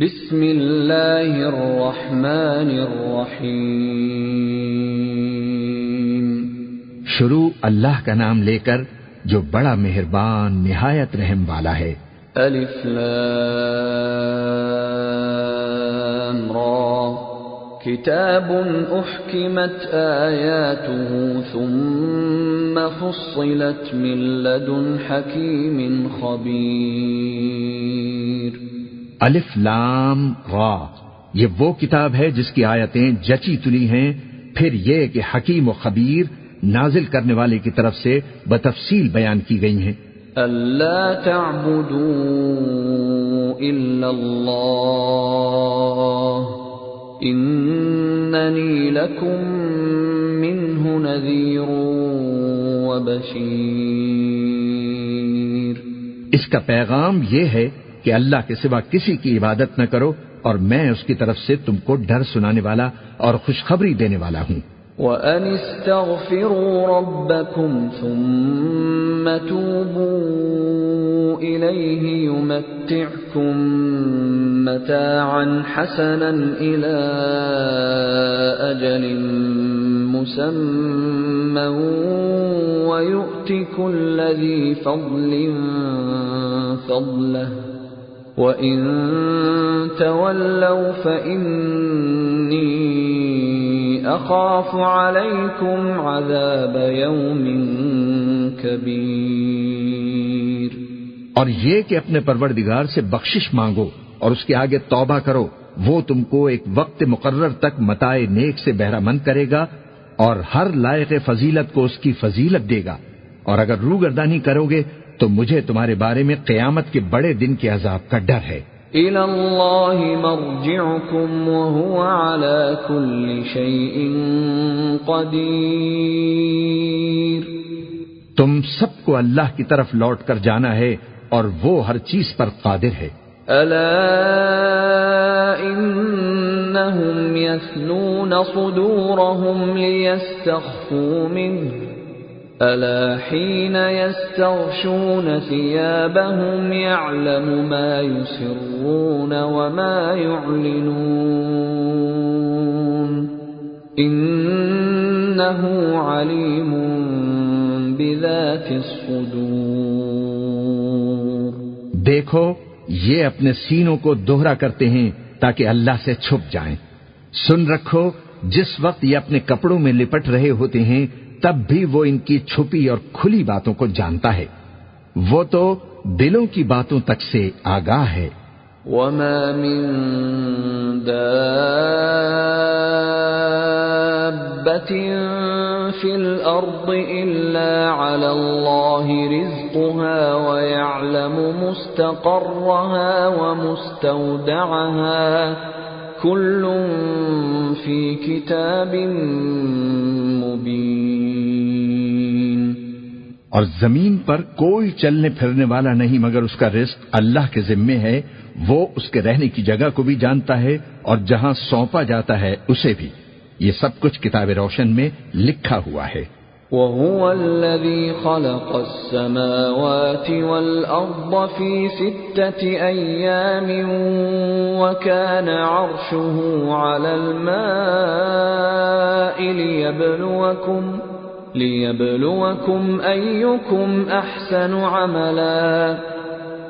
بسم اللہ الرحمن الرحیم۔ شروع اللہ کا نام لے کر جو بڑا مہربان نہایت رحم والا ہے۔ الف لام را۔ کتاب احکمت آیاته ثم فصلت من لدن حکیم خبیر۔ الف لام را۔ یہ وہ کتاب ہے جس کی آیتیں جچی تلی ہیں۔ پھر یہ کہ حکیم و خبیر نازل کرنے والے کی طرف سے بتفصیل بیان کی گئی ہیں۔ اللہ تعبدوا الا اللہ اننی لکم منہ نذیر وبشیر اس کا پیغام یہ ہے کہ اللہ کے سوا کسی کی عبادت نہ کرو اور میں اس کی طرف سے تم کو ڈر سنانے والا اور خوشخبری دینے والا ہوں۔ وَأَنِ اسْتَغْفِرُوا رَبَّكُمْ ثُمَّ تُوبُوا إِلَيْهِ يُمَتِّعْكُمْ مَتَاعًا حَسَنًا إِلَىٰ أَجَلٍ مُّسَمًّى وَيُؤْتِ كُلَّ ذِي فَضْلٍ فَضْلَهُ وَإِن تَوَلَّوْا فَإِنِّي أَخَافُ عَلَيْكُمْ عَذَابَ يَوْمٍ كَبِيرٍ اور یہ کہ اپنے پروردگار سے بخشش مانگو اور اس کے آگے توبہ کرو، وہ تم کو ایک وقت مقرر تک متائے نیک سے بہرہ مند کرے گا اور ہر لائق فضیلت کو اس کی فضیلت دے گا۔ اور اگر روگردانی کرو گے تو مجھے تمہارے بارے میں قیامت کے بڑے دن کے عذاب کا ڈر ہے۔ مَرْجِعُكُمْ وَهُوَ عَلَى كُلِّ شَيْءٍ قَدِيرٌ۔ تم سب کو اللہ کی طرف لوٹ کر جانا ہے اور وہ ہر چیز پر قادر ہے۔ يَثْنُونَ صُدُورَهُمْ لِيَسْتَخْفُوا مِنْهُ۔ أَلَا حِينَ يَسْتَغْشُونَ ثِيَابَهُمْ يَعْلَمُ مَا يُسِرُّونَ دیکھو، یہ اپنے سینوں کو دوہرا کرتے ہیں تاکہ اللہ سے چھپ جائیں۔ سن رکھو، جس وقت یہ اپنے کپڑوں میں لپٹ رہے ہوتے ہیں تب بھی وہ ان کی چھپی اور کھلی باتوں کو جانتا ہے۔ وہ تو دلوں کی باتوں تک سے آگاہ ہے۔ وما من دابة في الأرض إلا على الله رزقها ويعلم مستقرها ومستودعها كل في كتاب مبين اور زمین پر کوئی چلنے پھرنے والا نہیں، مگر اس کا رزق اللہ کے ذمے ہے، وہ اس کے رہنے کی جگہ کو بھی جانتا ہے اور جہاں سونپا جاتا ہے، اسے بھی۔ یہ سب کچھ کتاب روشن میں لکھا ہوا ہے۔ وَهُوَ الَّذِي خَلَقَ السَّمَاوَاتِ وَالْأَرْضَ فِي سِتَّةِ أَيَّامٍ وَكَانَ عَرْشُهُ عَلَى الْمَاءِ لِيَبْلُوَكُمْ لِيَبْلُوَكُمْ أَيُّكُمْ أَحْسَنُ عَمَلًا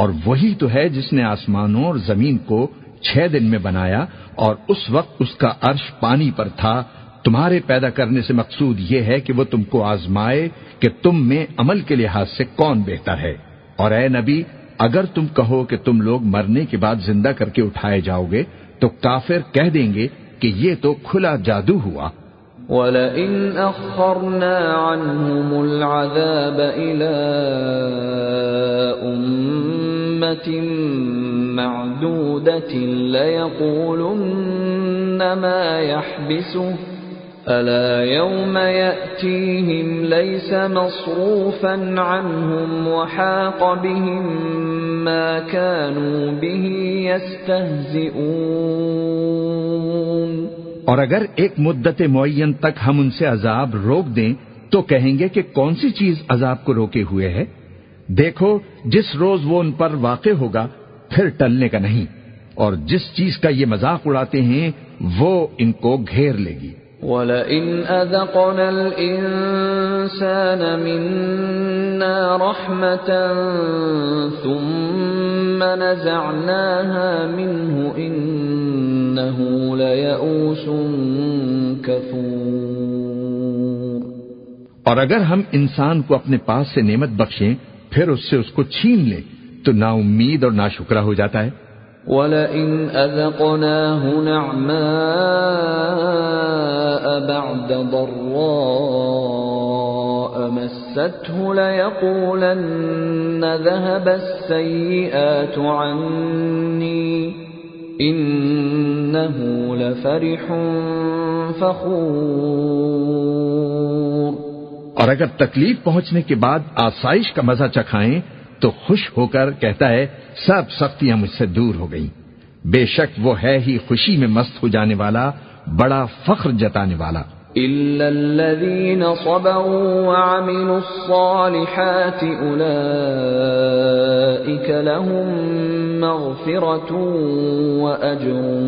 اور وہی تو ہے جس نے آسمانوں اور زمین کو چھ دن میں بنایا اور اس وقت اس کا عرش پانی پر تھا۔ تمہارے پیدا کرنے سے مقصود یہ ہے کہ وہ تم کو آزمائے کہ تم میں عمل کے لحاظ سے کون بہتر ہے۔ اور اے نبی، اگر تم کہو کہ تم لوگ مرنے کے بعد زندہ کر کے اٹھائے جاؤ گے تو کافر کہہ دیں گے کہ یہ تو کھلا جادو ہوا۔ وَلَئِنْ أَخَّرْنَا عَنْهُمُ الْعَذَابَ إِلَىٰ أُمَّةٍ مَّعْدُودَةٍ لَيَقُولُنَّ ما يحبسه. ألا يوم يأتيهم ليس مصروفا عنهم وحاق بهم ما كانوا به يستهزئون. اور اگر ایک مدت معین تک ہم ان سے عذاب روک دیں تو کہیں گے کہ کون سی چیز عذاب کو روکے ہوئے ہے؟ دیکھو جس روز وہ ان پر واقع ہوگا پھر ٹلنے کا نہیں۔ اور جس چیز کا یہ مذاق اڑاتے ہیں وہ ان کو گھیر لے گی۔ وَلَئِنْ أَذَقْنَا الْإِنسَانَ مِنَّا رَحْمَةً ثُمَّ نَزَعْنَاهَا مِنْهُ إِنَّهُ لَيَئُوسٌ كَفُورٌ۔ اور اگر ہم انسان کو اپنے پاس سے نعمت بخشیں پھر اس سے اس کو چھین لیں تو نا امید اور نا شکرہ ہو جاتا ہے۔ وَلَئِنْ أَذَقْنَاهُ نَعْمَاءَ بَعْدَ ضَرَّاءَ مَسَّتْهُ لَيَقُولَنَّ ذَهَبَ السَّيِّئَاتُ عَنِّي إِنَّهُ لَفَرِحٌ فَخُورٌ اور اگر تکلیف پہنچنے کے بعد آسائش کا مزہ چکھائیں تو خوش ہو کر کہتا ہے سب سختیاں مجھ سے دور ہو گئیں۔ بے شک وہ ہے ہی خوشی میں مست ہو جانے والا بڑا فخر جتانے والا۔ إلا الذين صبروا وعملوا الصالحات أولئك لهم مغفرة وأجر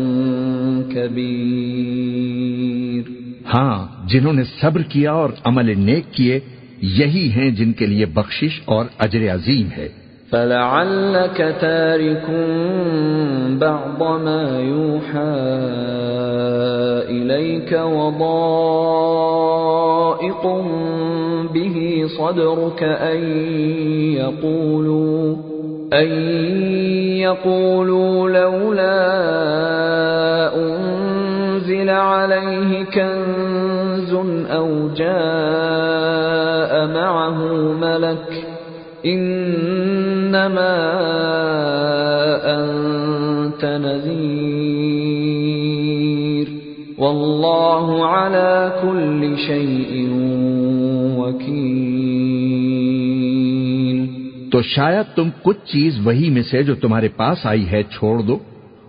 كبير۔ ہاں جنہوں نے صبر کیا اور عمل نیک کیے، یہی ہیں جن کے لیے بخشش اور اجر عظیم ہے۔ فلعلك تارك بعض ما يوحى إليك وضائق به صدرك أن يقولوا أن يقولوا لولا أنزل عليه كنز أو جاء معه ملك انما انت نذیر واللہ على كل شيء وکیل تو شاید تم کچھ چیز وہی میں سے جو تمہارے پاس آئی ہے چھوڑ دو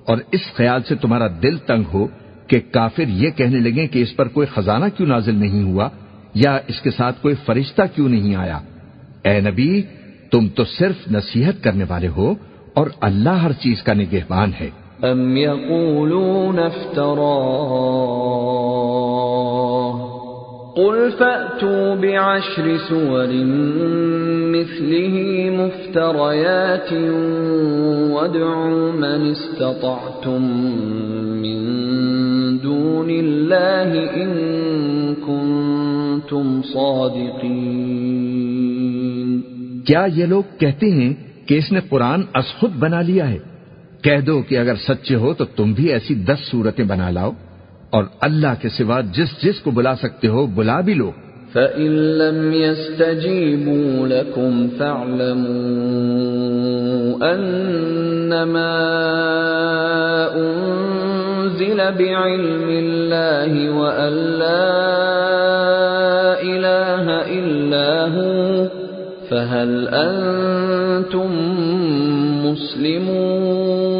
اور اس خیال سے تمہارا دل تنگ ہو کہ کافر یہ کہنے لگے کہ اس پر کوئی خزانہ کیوں نازل نہیں ہوا یا اس کے ساتھ کوئی فرشتہ کیوں نہیں آیا؟ اے نبی، تم تو صرف نصیحت کرنے والے ہو اور اللہ ہر چیز کا نگہبان ہے۔ ام یقولون افتراه قل فأتوا بعشر سور مثله مفتريات وادعوا من استطعتم من دون الله إن كنتم صادقين کیا یہ لوگ کہتے ہیں کہ اس نے قرآن از خود بنا لیا ہے؟ کہہ دو کہ اگر سچے ہو تو تم بھی ایسی دس صورتیں بنا لاؤ اور اللہ کے سوا جس جس کو بلا سکتے ہو بلا بھی لو۔ فَإِن لَّمْ يَسْتَجِيبُوا لَكُمْ فَاعْلَمُوا أَنَّمَا أُنزِلَ بِعِلْمِ اللَّهِ وَأَن لَّا إِلَٰهَ إِلَّا هُوَ فَهَلْ أَنتُم مُّسْلِمُونَ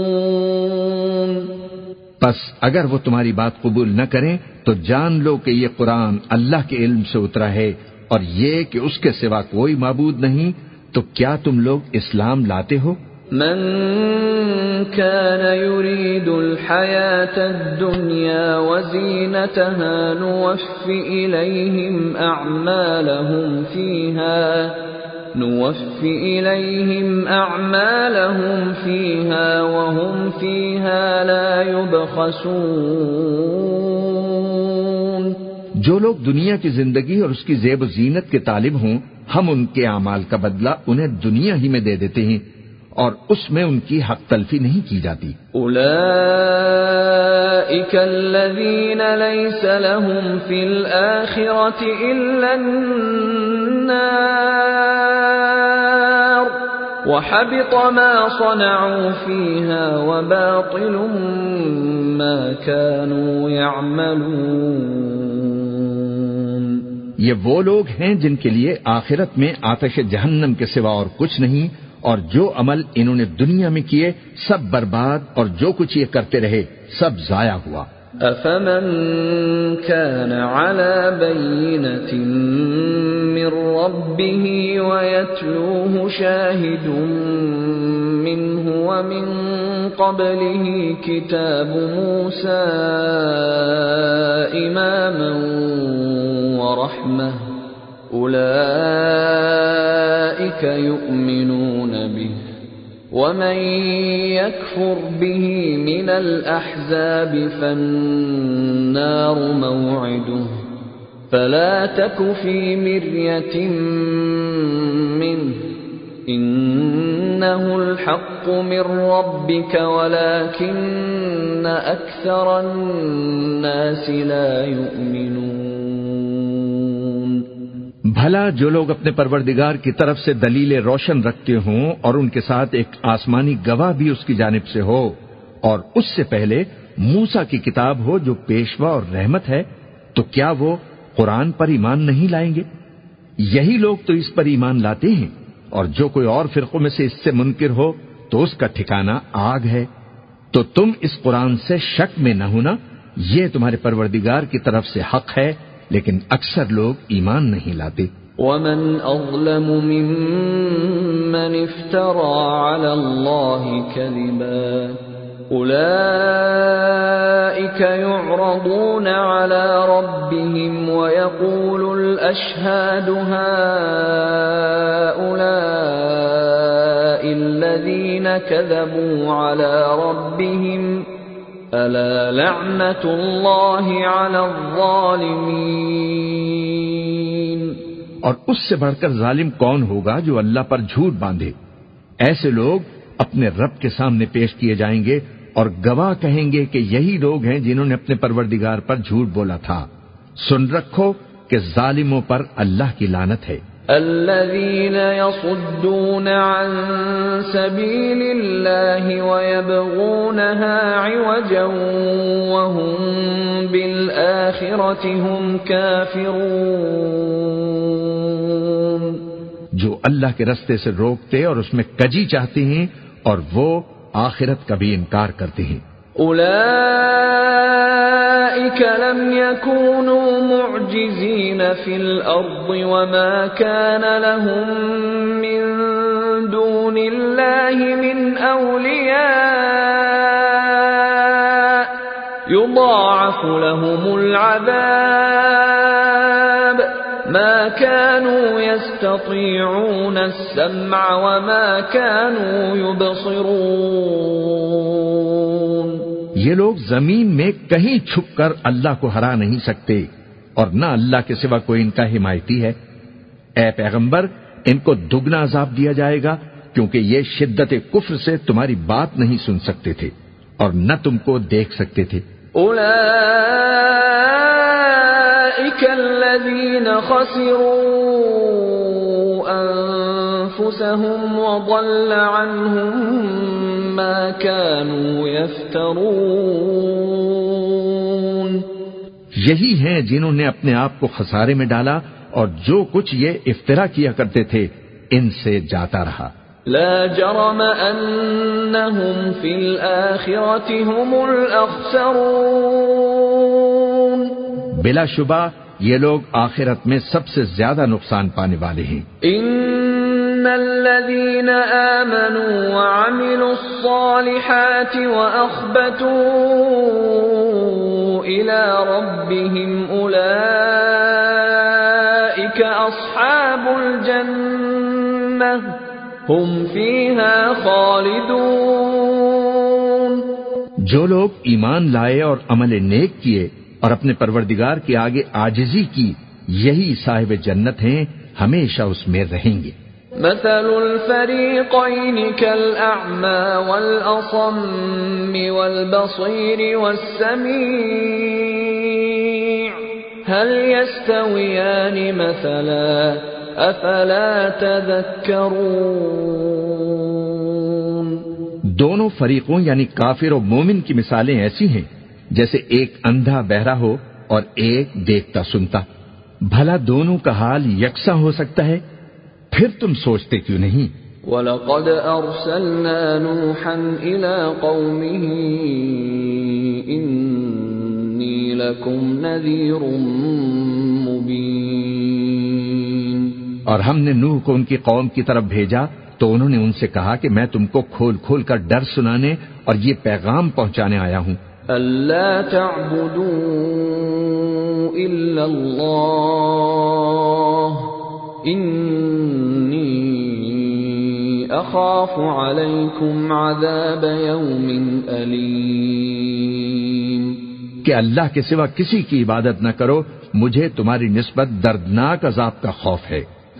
بس اگر وہ تمہاری بات قبول نہ کریں تو جان لو کہ یہ قرآن اللہ کے علم سے اترا ہے اور یہ کہ اس کے سوا کوئی معبود نہیں تو کیا تم لوگ اسلام لاتے ہو؟ من كان يريد الحياة الدنيا وزينتها نوف إليهم أعمالهم فيها نوف إليهم أعمالهم فيها وهم فيها لا يبخسون۔ جو لوگ دنیا کی زندگی اور اس کی زیب و زینت کے طالب ہوں، ہم ان کے اعمال کا بدلہ انہیں دنیا ہی میں دے دیتے ہیں۔ اور اس میں ان کی حق تلفی نہیں کی جاتی۔ أولئك الذين ليس لهم في الآخرة إلا النار وحبط ما صنعوا فيها وباطل ما كانوا يعملون یہ وہ لوگ ہیں جن کے لیے آخرت میں آتش جہنم کے سوا اور کچھ نہیں اور جو عمل انہوں نے دنیا میں کیے، سب برباد اور جو کچھ یہ کرتے رہے، سب ضائع ہوا۔ افمن كان على بينة من ربه ويتلوه شاهد منه ومن قبله كتاب موسى إماما ورحمة أولئك يؤمنون به ومن يكفر به من الأحزاب فالنار موعده فلا تك في مرية منه إنه الحق من ربك ولكن أكثر الناس لا يؤمنون بھلا جو لوگ اپنے پروردگار کی طرف سے دلیل روشن رکھتے ہوں اور ان کے ساتھ ایک آسمانی گواہ بھی اس کی جانب سے ہو، اور اس سے پہلے موسا کی کتاب ہو جو پیشوا اور رحمت ہے، تو کیا وہ قرآن پر ایمان نہیں لائیں گے؟ یہی لوگ تو اس پر ایمان لاتے ہیں، اور جو کوئی اور فرقوں میں سے اس سے منکر ہو تو اس کا ٹھکانہ آگ ہے۔ تو تم اس قرآن سے شک میں نہ ہونا، یہ تمہارے پروردگار کی طرف سے حق ہے لیکن اکثر لوگ ایمان نہیں لاتے۔ ومن أظلم ممن افترى على الله كذبا أولئك يعرضون على ربهم ويقول الأشهاد هؤلاء الذين كذبوا على ربهم ألا لعنة الله على الظالمين اور اس سے بڑھ کر ظالم کون ہوگا جو اللہ پر جھوٹ باندھے؟ ایسے لوگ اپنے رب کے سامنے پیش کیے جائیں گے اور گواہ کہیں گے کہ یہی لوگ ہیں جنہوں نے اپنے پروردگار پر جھوٹ بولا تھا۔ سن رکھو کہ ظالموں پر اللہ کی لانت ہے۔ الذين يصدون عن سبيل الله ويبغونها عوجا وهم بالآخرة هم كافرون. جو اللہ کے رستے سے روکتے اور اس میں کجی چاہتے ہیں اور وہ آخرت کا بھی انکار کرتے ہیں۔ أولئك لم يكونوا معجزين في الأرض وما كان لهم من دون الله من أولياء. يضاعف لهم العذاب. ما كانوا يستطيعون السمع وما كانوا يبصرون. یہ لوگ زمین میں کہیں چھپ کر اللہ کو ہرا نہیں سکتے اور نہ اللہ کے سوا کوئی ان کا حمایتی ہے۔ اے پیغمبر، ان کو دگنا عذاب دیا جائے گا کیونکہ یہ شدت کفر سے تمہاری بات نہیں سن سکتے تھے اور نہ تم کو دیکھ سکتے تھے۔ الذين خسروا أنفسهم وضل عنهم ما كانوا يفترون۔ یہی ہیں جنہوں نے اپنے آپ کو خسارے میں ڈالا اور جو کچھ یہ افطرا کیا کرتے تھے ان سے جاتا رہا۔ لا جرم أنهم في الآخرة هم الأخسرون بلا شبہ یہ لوگ آخرت میں سب سے زیادہ نقصان پانے والے ہیں۔ إن الذين آمنوا وعملوا الصالحات وأخبتوا إلى ربهم أولئك أصحاب الجنة هم فيها خالدون۔ جو لوگ ایمان لائے اور عمل نیک کیے اور اپنے پروردگار کے آگے آجزی کی یہی صاحب جنت ہیں ہمیشہ اس میں رہیں گے۔ مثل الفريقين كالأعمى والأصم والبصير والسميع هل يستويان مثلا؟ أفلا تذكرون؟ دونوں فریقوں یعنی کافر و مومن کی مثالیں ایسی ہیں۔ جیسے ایک اندھا بہرا ہو اور ایک دیکھتا سنتا۔ بھلا دونوں کا حال یکساں ہو سکتا ہے؟ پھر تم سوچتے کیوں نہیں؟ وَلَقَدْ أَرْسَلْنَا نُوحًا إِلَىٰ قَوْمِهِ إِنِّي لَكُمْ نَذِيرٌ مُبِينٌ۔ اور ہم نے نوح کو ان کی قوم کی طرف بھیجا تو انہوں نے ان سے کہا کہ میں تم کو کھول کھول کر ڈر سنانے اور یہ پیغام پہنچانے آیا ہوں۔ أَلَّا تَعْبُدُوا إِلَّا اللَّهَ إِنِّي أَخَافُ عَلَيْكُمْ عَذَابَ يَوْمٍ أَلِيمٍ کہ اللہ کے سوا کسی کی عبادت نہ کرو، مجھے تمہاری نسبت دردناک عذاب کا خوف ہے۔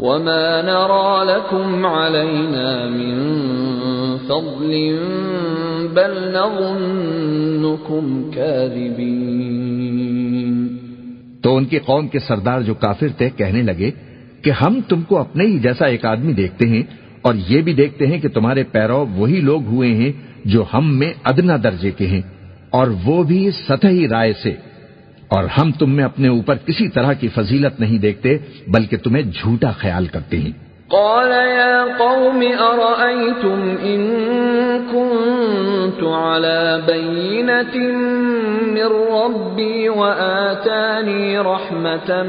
وما نرى لكم علينا من فضل بل نظنكم كاذبين تو ان کی قوم کے سردار جو کافر تھے کہنے لگے کہ ہم تم کو اپنے ہی جیسا ایک آدمی دیکھتے ہیں اور یہ بھی دیکھتے ہیں کہ تمہارے پیرو وہی لوگ ہوئے ہیں جو ہم میں ادنا درجے کے ہیں اور وہ بھی سطحی رائے سے۔ اور ہم تم میں اپنے اوپر کسی طرح کی فضیلت نہیں دیکھتے، بلکہ تمہیں جھوٹا خیال کرتے ہیں۔ قال يا قوم أرأيتم إن كنت على بينة من ربي وآتاني رحمة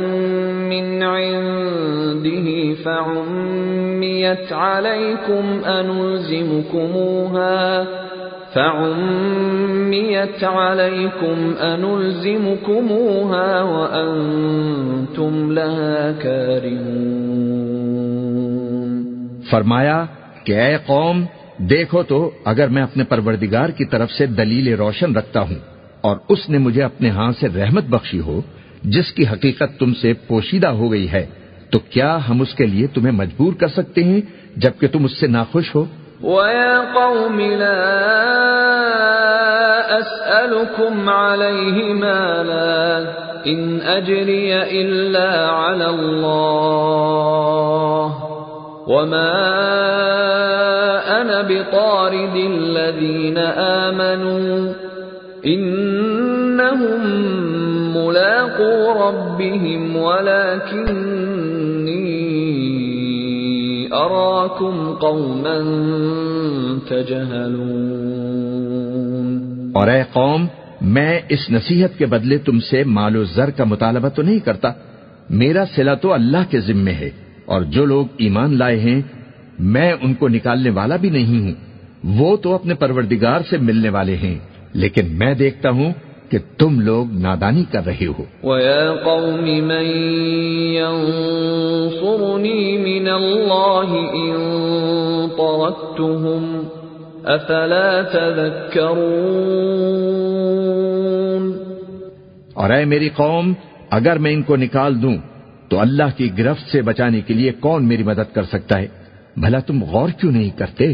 من عنده فعميت عليكم أنلزمكموها فعميت عليكم أنلزمكموها وأنتم لها كارهون. فرمایا کہ اے قوم، دیکھو تو اگر میں اپنے پروردگار کی طرف سے دلیل روشن رکھتا ہوں اور اس نے مجھے اپنے ہاں سے رحمت بخشی ہو، جس کی حقیقت تم سے پوشیدہ ہو گئی ہے، تو کیا ہم اس کے لیے تمہیں مجبور کر سکتے ہیں جبکہ تم اس سے ناخوش ہو؟ وَيَا قَوْمِ لَا أَسْأَلُكُمْ عَلَيْهِ مَالًا إِنْ أَجْرِيَ إِلَّا عَلَى اللَّهِ وَمَا أَنَا بِطَارِدِ الَّذِينَ آمَنُوا إِنَّهُمْ مُلَاقُو رَبِّهِمْ وَلَكِنِّي أَرَاكُمْ قَوْمًا تَجْهَلُونَ. اور اے قوم، میں اس نصیحت کے بدلے تم سے مال و زر کا مطالبہ تو نہیں کرتا۔ میرا صلہ تو اللہ کے ذمے ہے، اور جو لوگ ایمان لائے ہیں، میں ان کو نکالنے والا بھی نہیں ہوں۔ وہ تو اپنے پروردگار سے ملنے والے ہیں، لیکن میں دیکھتا ہوں کہ تم لوگ نادانی کر رہے ہو۔ وَيَا قَوْمِ مَن يَنصُرُنِي مِنَ اللَّهِ إِن طَرَدتُّهُمْ أَفَلَا تَذَكَّرُونَ اور اے میری قوم اگر میں ان کو نکال دوں تو اللہ کی گرفت سے بچانے کے لیے کون میری مدد کر سکتا ہے؟ بھلا تم غور کیوں نہیں کرتے؟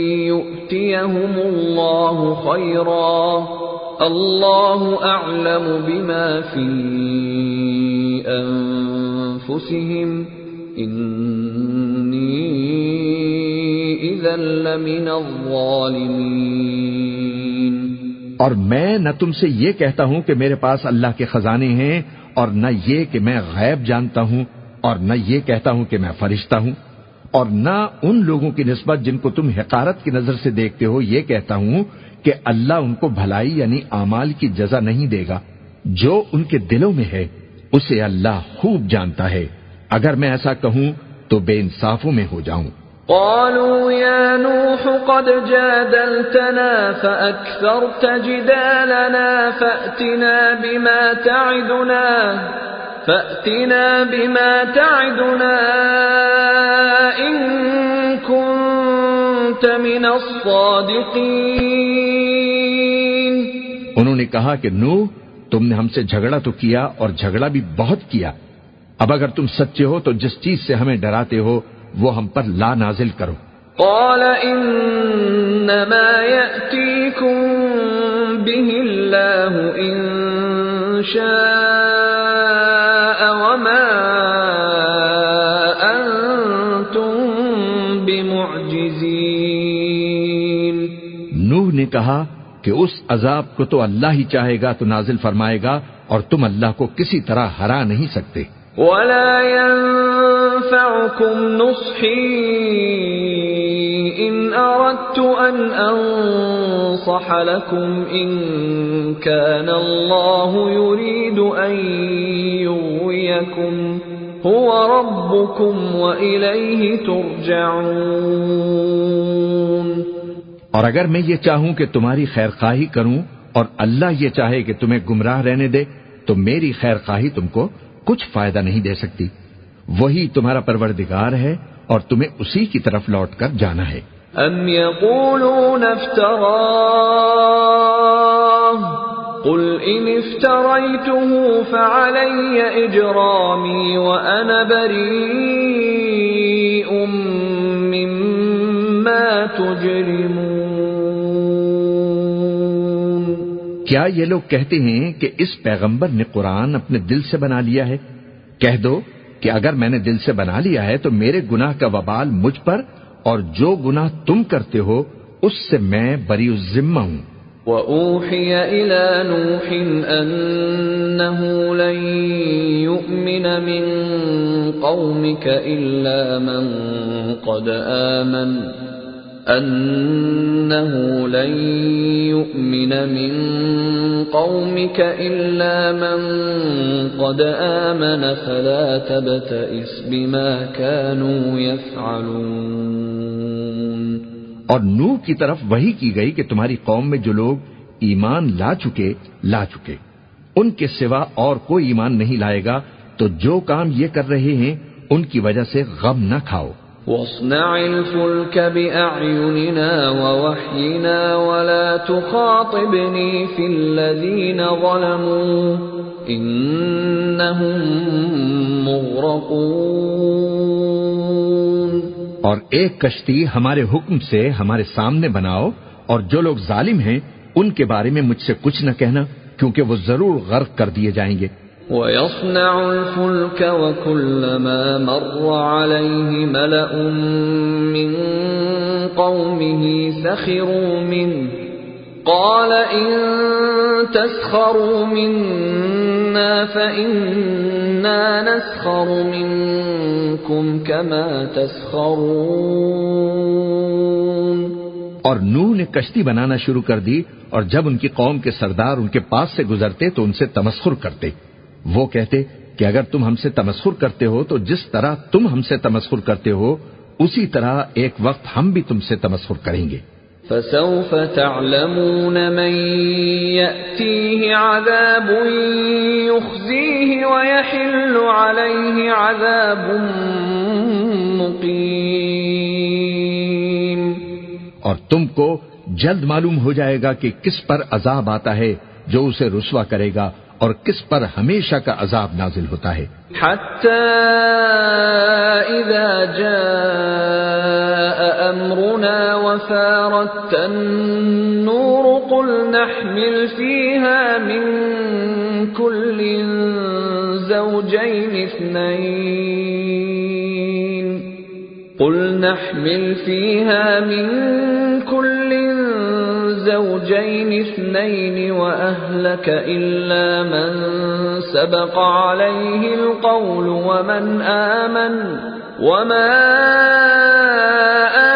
يؤتيهم الله خيرا الله أعلم بما في أنفسهم إني إذا لمن الظالمين اور میں نہ تم سے یہ کہتا ہوں کہ میرے پاس اللہ کے خزانے ہیں اور نہ یہ کہ میں غیب جانتا ہوں اور نہ یہ کہتا ہوں کہ میں فرشتہ ہوں۔ اور نہ ان لوگوں کی نسبت جن کو تم حقارت کی نظر سے دیکھتے ہو، یہ کہتا ہوں کہ اللہ ان کو بھلائی یعنی اعمال کی جزا نہیں دے گا۔ جو ان کے دلوں میں ہے، اسے اللہ خوب جانتا ہے۔ اگر میں ایسا کہوں تو بے انصافوں میں ہو جاؤں۔ قالوا يا نوح قد جادلتنا فأكثرت جدالنا فأتنا بما تعدنا۔ فأتنا بما تعدنا إن كنت من الصادقين. انہوں نے کہا کہ نو تم نے ہم سے جھگڑا تو کیا اور جھگڑا بھی بہت کیا۔ اب اگر تم سچے ہو تو جس چیز سے ہمیں ڈراتے ہو وہ ہم پر لا نازل کرو۔ قال انما يأتيكم به الله ان شاء کہا کہ اس عذاب کو تو اللہ ہی چاہے گا، تو نازل فرمائے گا اور تم اللہ کو کسی طرح ہرا نہیں سکتے۔ ولا ينفعكم نصحي إن أردت أن أنصح لكم إن كان الله يريد أن يغويكم هو ربكم وإليه ترجعون اور اگر میں یہ چاہوں کہ تمہاری خیر خواہی کروں اور اللہ یہ چاہے کہ تمہیں گمراہ رہنے دے، تو میری خیر خواہی تم کو کچھ فائدہ نہیں دے سکتی۔ وہی تمہارا پروردگار ہے اور تمہیں اسی کی طرف لوٹ کر جانا ہے۔ ام يقولون افتراه، قل ان افتريته فعلي اجرامي وانا بريء مما تجرمون کیا یہ لوگ کہتے ہیں کہ اس پیغمبر نے قرآن اپنے دل سے بنا لیا ہے؟ کہہ دو کہ اگر میں نے دل سے بنا لیا ہے تو میرے گناہ کا وبال مجھ پر اور جو گناہ تم کرتے ہو، اس سے میں بری الذمہ ہوں۔ وَأُوحِيَ إِلَى نُوحٍ أَنَّهُ لَن يُؤْمِنَ مِن قَوْمِكَ إِلَّا مَن قَدْ آمَنَ۔ أَنَّهُ لَن يُؤْمِنَ مِن قَوْمِكَ إِلَّا مَن قَدْ آمَنَ فَلَا تَبْتَئِسْ بِمَا كَانُوا يَفْعَلُونَ اور نوح کی طرف وہی کی گئی کہ تمہاری قوم میں جو لوگ ایمان لا چکے لا چکے۔ ان کے سوا اور کوئی ایمان نہیں لائے گا، تو جو کام یہ کر رہے ہیں، ان کی وجہ سے غم نہ کھاؤ۔ واصنع الفلك بأعيننا ووحينا ولا تخاطبني في الذين ظلموا مغرقون. اور ایک کشتی ہمارے حکم سے ہمارے سامنے بناؤ اور جو لوگ ظالم ہیں ان کے بارے میں مجھ سے کچھ نہ کہنا کیونکہ وہ ضرور غرق کر دیے جائیں گے۔ ويصنع الفلك وكلما مر عليه ملأ من قومه سخروا منه قال إن تسخروا منا فإنا نسخر منكم كما تسخرون۔ اور نوح نے کشتی بنانا شروع کر دی اور جب ان کی قوم کے سردار ان کے پاس سے گزرتے تو ان سے تمسخر کرتے۔ وہ کہتے کہ اگر تم ہم سے تمسخر کرتے ہو تو جس طرح تم ہم سے تمسخر کرتے ہو اسی طرح ایک وقت ہم بھی تم سے تمسخر کریں گے۔ فسوف تعلمون من يأتيه عذاب يخزيه ويحل عليه عذاب مقيم اور تم کو جلد معلوم ہو جائے گا کہ کس پر عذاب آتا ہے جو اسے رسوا کرے گا۔ اور کس پر ہمیشہ کا عذاب نازل ہوتا ہے۔ حتى إذا جاء أمرنا وفارت النور قل نحمل فيها من كل زوجين اثنين قل نحمل فيها من كل زوجين اثنين وأهلك إلا من سبق عليه القول ومن آمن وما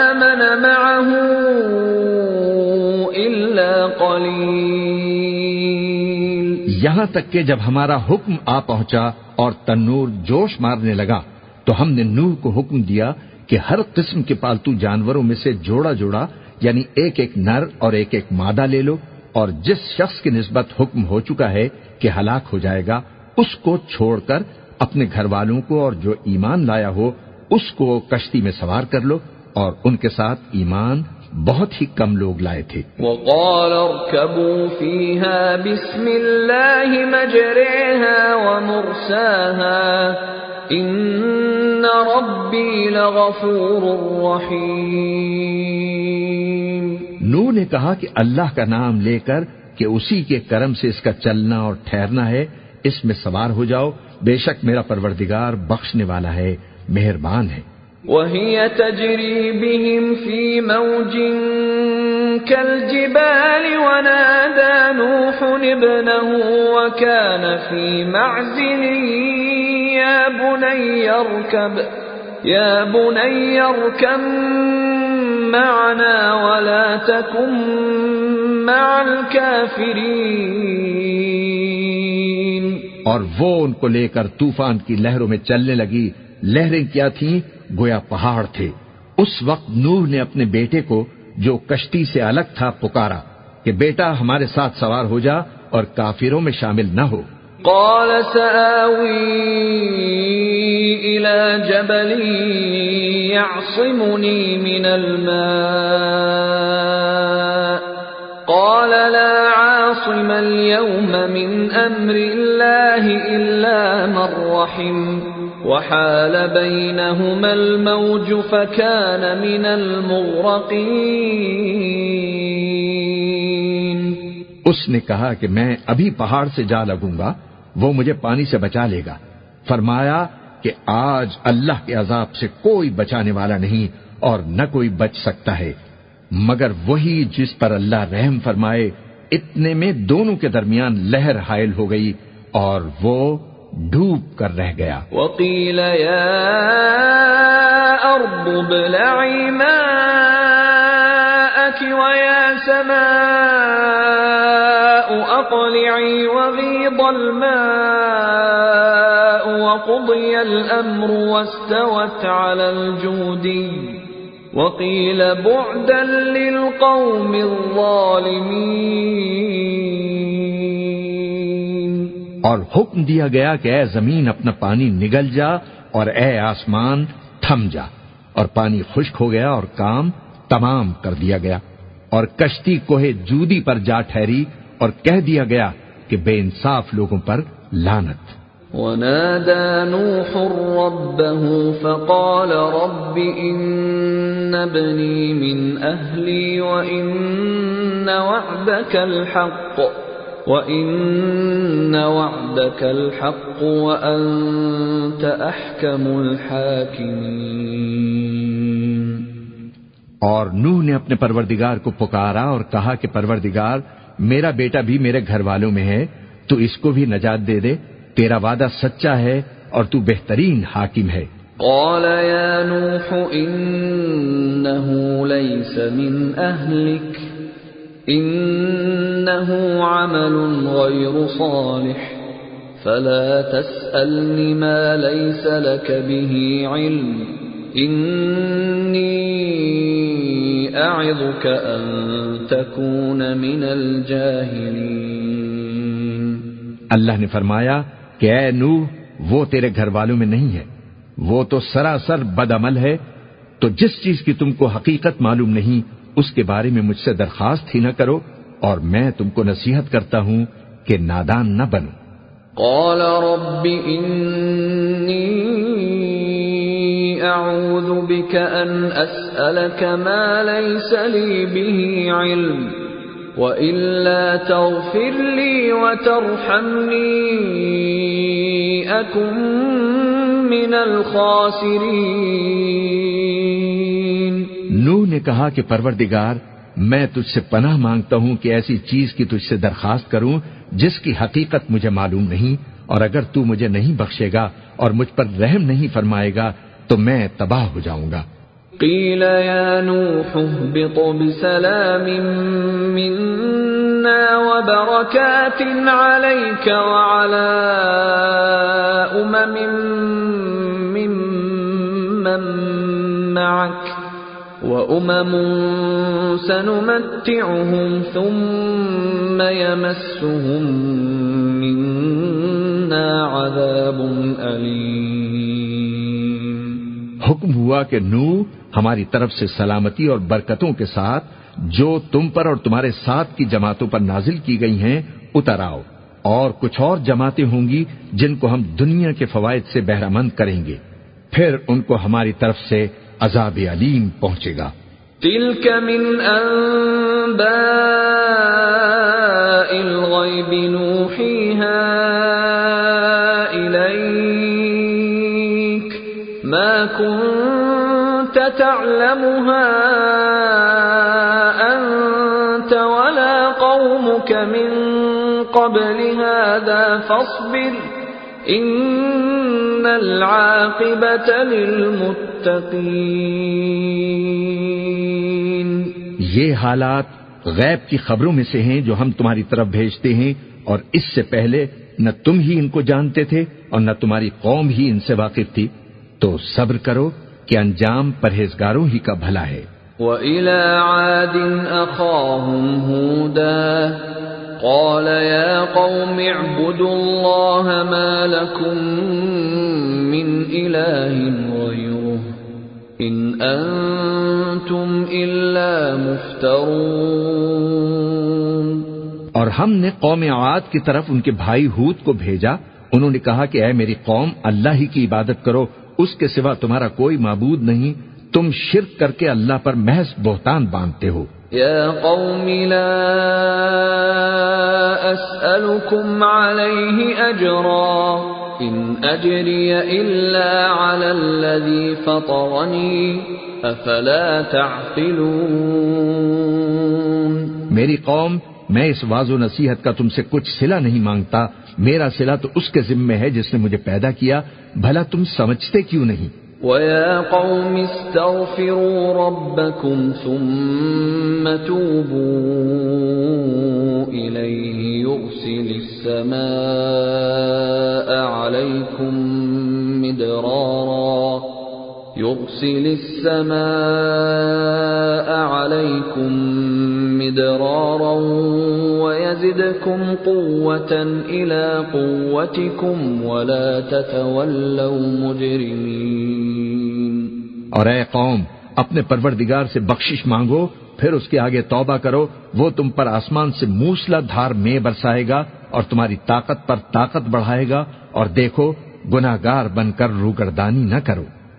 آمن معه إلا قليل. یہاں تک کہ جب ہمارا حکم آ پہنچا اور تنور جوش مارنے لگا تو ہم نے نوح کو حکم دیا کہ ہر قسم کے پالتو جانوروں میں سے جوڑا جوڑا یعنی ایک ایک نر اور ایک ایک مادہ لے لو اور جس شخص کی نسبت حکم ہو چکا ہے کہ ہلاک ہو جائے گا، اس کو چھوڑ کر اپنے گھر والوں کو اور جو ایمان لایا ہو، اس کو کشتی میں سوار کر لو اور ان کے ساتھ ایمان بہت ہی کم لوگ لائے تھے۔ وقال اركبوا فيها بسم الله مجريها ومرساها ان ربي لغفور رحيم۔ نو نے کہا کہ اللہ کا نام لے کر کہ اسی کے کرم سے اس کا چلنا اور ٹھہرنا ہے، اس میں سوار ہو جاؤ، بے شک میرا پروردگار بخشنے والا ہے، مہربان ہے۔ وهي تجري بهم في موج كالجبال ونادى نوح ابنه وكان في معزل يا بني اركب، يا بني اركب معنا ولا تكن مع الكافرين. اور وہ ان کو لے کر طوفان کی لہروں میں چلنے لگی، لہریں کیا تھیں؟ گویا پہاڑ تھے۔ اس وقت نوح نے اپنے بیٹے کو، جو کشتی سے الگ تھا، پکارا کہ بیٹا ہمارے ساتھ سوار ہو جا اور کافروں میں شامل نہ ہو۔ قال سآوي إلى جبل يعصمني من الماء. قال لا عاصم اليوم من أمر الله إلا من رحم. وحال بينهما الموج فكان من المغرقين. اس نے کہا کہ میں ابھی پہاڑ سے جا لگوں گا وہ مجھے پانی سے بچا لے گا۔ فرمایا کہ آج اللہ کے عذاب سے کوئی بچانے والا نہیں اور نہ کوئی بچ سکتا ہے۔ مگر وہی جس پر اللہ رحم فرمائے، اتنے میں دونوں کے درمیان لہر حائل ہو گئی اور وہ ڈوب کر رہ گیا۔ وقيل يا أرض ابلعي ماءك ويا سماء أقلعي وغيض الماء وقضي الأمر واستوت على الجودي وقيل بعدا للقوم الظالمين اور حکم دیا گیا کہ اے زمین اپنا پانی نگل جا اور اے آسمان تھم جا اور پانی خشک ہو گیا اور کام تمام کر دیا گیا اور کشتی کوہ جودی پر جا ٹھہری اور کہہ دیا گیا کہ بے انصاف لوگوں پر لانت ونادى نوح ربه فقال رب إن ابني من أهلي وإن وعدك الحق، وإن وعدك الحق وأنت أحكم الحاكمين۔ اور نوح نے اپنے پروردگار کو پکارا اور کہا کہ پروردگار، میرا بیٹا بھی میرے گھر والوں میں ہے، تو اس کو بھی نجات دے دے، تیرا وعدہ سچا ہے اور تو بہترین حاکم ہے۔ قال يا نوح إنه ليس من أهلك، إنه عمل غير صالح، فلا تسألني ما ليس لك به علم۔ إني أعظك أن تكون من الجاهلين. اللہ نے فرمایا کہ اے نوح وہ تیرے گھر والوں میں نہیں ہے۔ وہ تو سراسر بد عمل ہے۔ تو جس چیز کی تم کو حقیقت معلوم نہیں اس کے بارے میں مجھ سے درخواست ہی نہ کرو اور میں تم کو نصیحت کرتا ہوں کہ نادان نہ بنو۔ قال رب إني أعوذ بك أن أسألك ما ليس لي به علم وإلا تغفر لي وترحمني أكن من الخاسرين. نوح نے کہا کہ پروردگار، میں تجھ سے پناہ مانگتا ہوں کہ ایسی چیز کی تجھ سے درخواست کروں جس کی حقیقت مجھے معلوم نہیں اور اگر تو مجھے نہیں بخشے گا اور مجھ پر رحم نہیں فرمائے گا تو میں تباہ ہو جاؤں گا۔ قيل يا نوح اهبط بسلام منا وبركات عليك وعلى أمم ممن معك وأمم سنمتعهم ثم يمسهم منا عذاب أليم حکم ہوا کہ نو ہماری طرف سے سلامتی اور برکتوں کے ساتھ جو تم پر اور تمہارے ساتھ کی جماعتوں پر نازل کی گئی ہیں، اتر آؤ۔ اور کچھ اور جماعتیں ہوں گی جن کو ہم دنیا کے فوائد سے بہرہ مند کریں گے۔ پھر ان کو ہماری طرف سے عذاب علیم پہنچے گا۔ تلك من أنباء الغيب نوحيها كنت تعلمها أنت ولا قومك من قبل هذا فاصبر إن العاقبة للمتقين یہ حالات غیب کی خبروں میں سے ہیں جو ہم تمہاری طرف بھیجتے ہیں اور اس سے پہلے نہ تم ہی ان کو جانتے تھے اور نہ تمہاری قوم ہی ان سے واقف تھی۔ تو صبر کرو کہ انجام پرہیزگاروں ہی کا بھلا ہے۔ وَإِلَى عَادٍ أَخَاهُمْ هُودًا قَالَ يَا قَوْمِ اعْبُدُوا اللَّهَ مَا لَكُمْ مِنْ إِلَٰهٍ غَيْرُهُ إِنْ أَنْتُمْ إِلَّا مُفْتَرُونَ۔ اور ہم نے قوم عاد کی طرف ان کے بھائی ہود کو بھیجا۔ انہوں نے کہا کہ اے میری قوم اللہ ہی کی عبادت کرو اس کے سوا تمہارا کوئی معبود نہیں تم شرک کر کے اللہ پر محض بہتان باندھتے ہو۔ يا قوم لا أسألكم عليه أجرا إن أجري إلا على الذي فطرني أفلا تعقلون۔ میری قوم میں اس واض و نصیحت کا تم سے کچھ سلا نہیں مانگتا، میرا سلا تو اس کے ذمے ہے جس نے مجھے پیدا کیا، بھلا تم سمجھتے کیوں نہیں؟ ويا قوم استغفروا ربكم ثم توبوا إليه يرسل السماء عليكم مدرارا، يرسل السماء عليكم مدرارا ويزدكم قوة إلى قوتكم ولا تتولوا مجرمين. اور اے قوم، اپنے پروردگار سے بخشش مانگو، پھر اس کے آگے توبہ کرو، وہ تم پر آسمان سے موسلا دھار میں برسائے گا اور تمہاری طاقت پر طاقت بڑھائے گا اور دیکھو، گناہگار بن کر روگردانی نہ کرو۔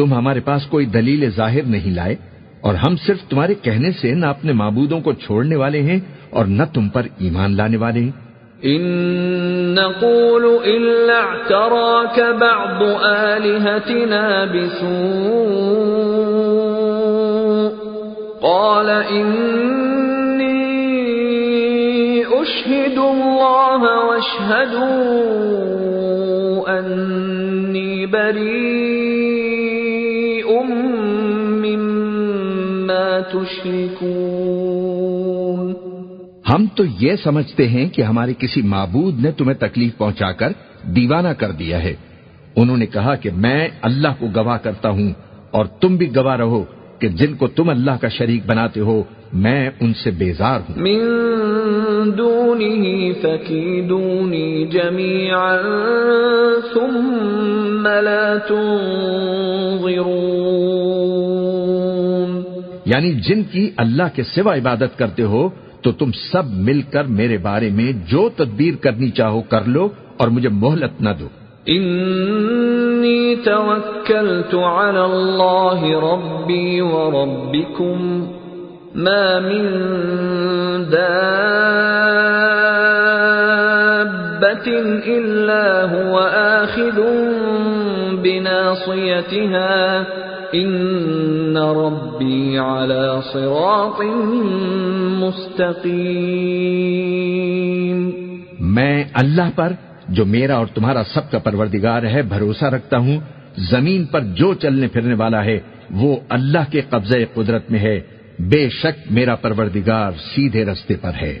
تم ہمارے پاس کوئی دلیل ظاہر نہیں لائے، اور ہم صرف تمہارے کہنے سے نہ اپنے معبودوں کو چھوڑنے والے ہیں اور نہ تم پر ایمان لانے والے ہیں۔ إن نقول إلا اعتراك بعض آلهتنا بسوء، قال إني أشهد الله واشهدوا أني بريء تشركون ہم تو یہ سمجھتے ہیں کہ ہمارے کسی معبود نے تمہیں تکلیف پہنچا کر دیوانہ کر دیا ہے۔ انہوں نے کہا کہ میں اللہ کو گواہ کرتا ہوں اور تم بھی گواہ رہو کہ جن کو تم اللہ کا شریک بناتے ہو میں ان سے بیزار ہوں۔ من دونه فكيدوني جميعا ثم لا تنظرون۔ یعنی جن کی اللہ کے سوا عبادت کرتے ہو، تو تم سب مل کر میرے بارے میں جو تدبیر کرنی چاہو کر لو اور مجھے مہلت نہ دو۔ إني توكلت على الله ربي وربكم ما من دابة إلا هو آخذ بناصيتها إن ربي على صراط مستقيم میں اللہ پر، جو میرا اور تمہارا سب کا پروردگار ہے، بھروسہ رکھتا ہوں۔ زمین پر جو چلنے پھرنے والا ہے، وہ اللہ کے قبضے قدرت میں ہے۔ بے شک میرا پروردگار سیدھے رستے پر ہے۔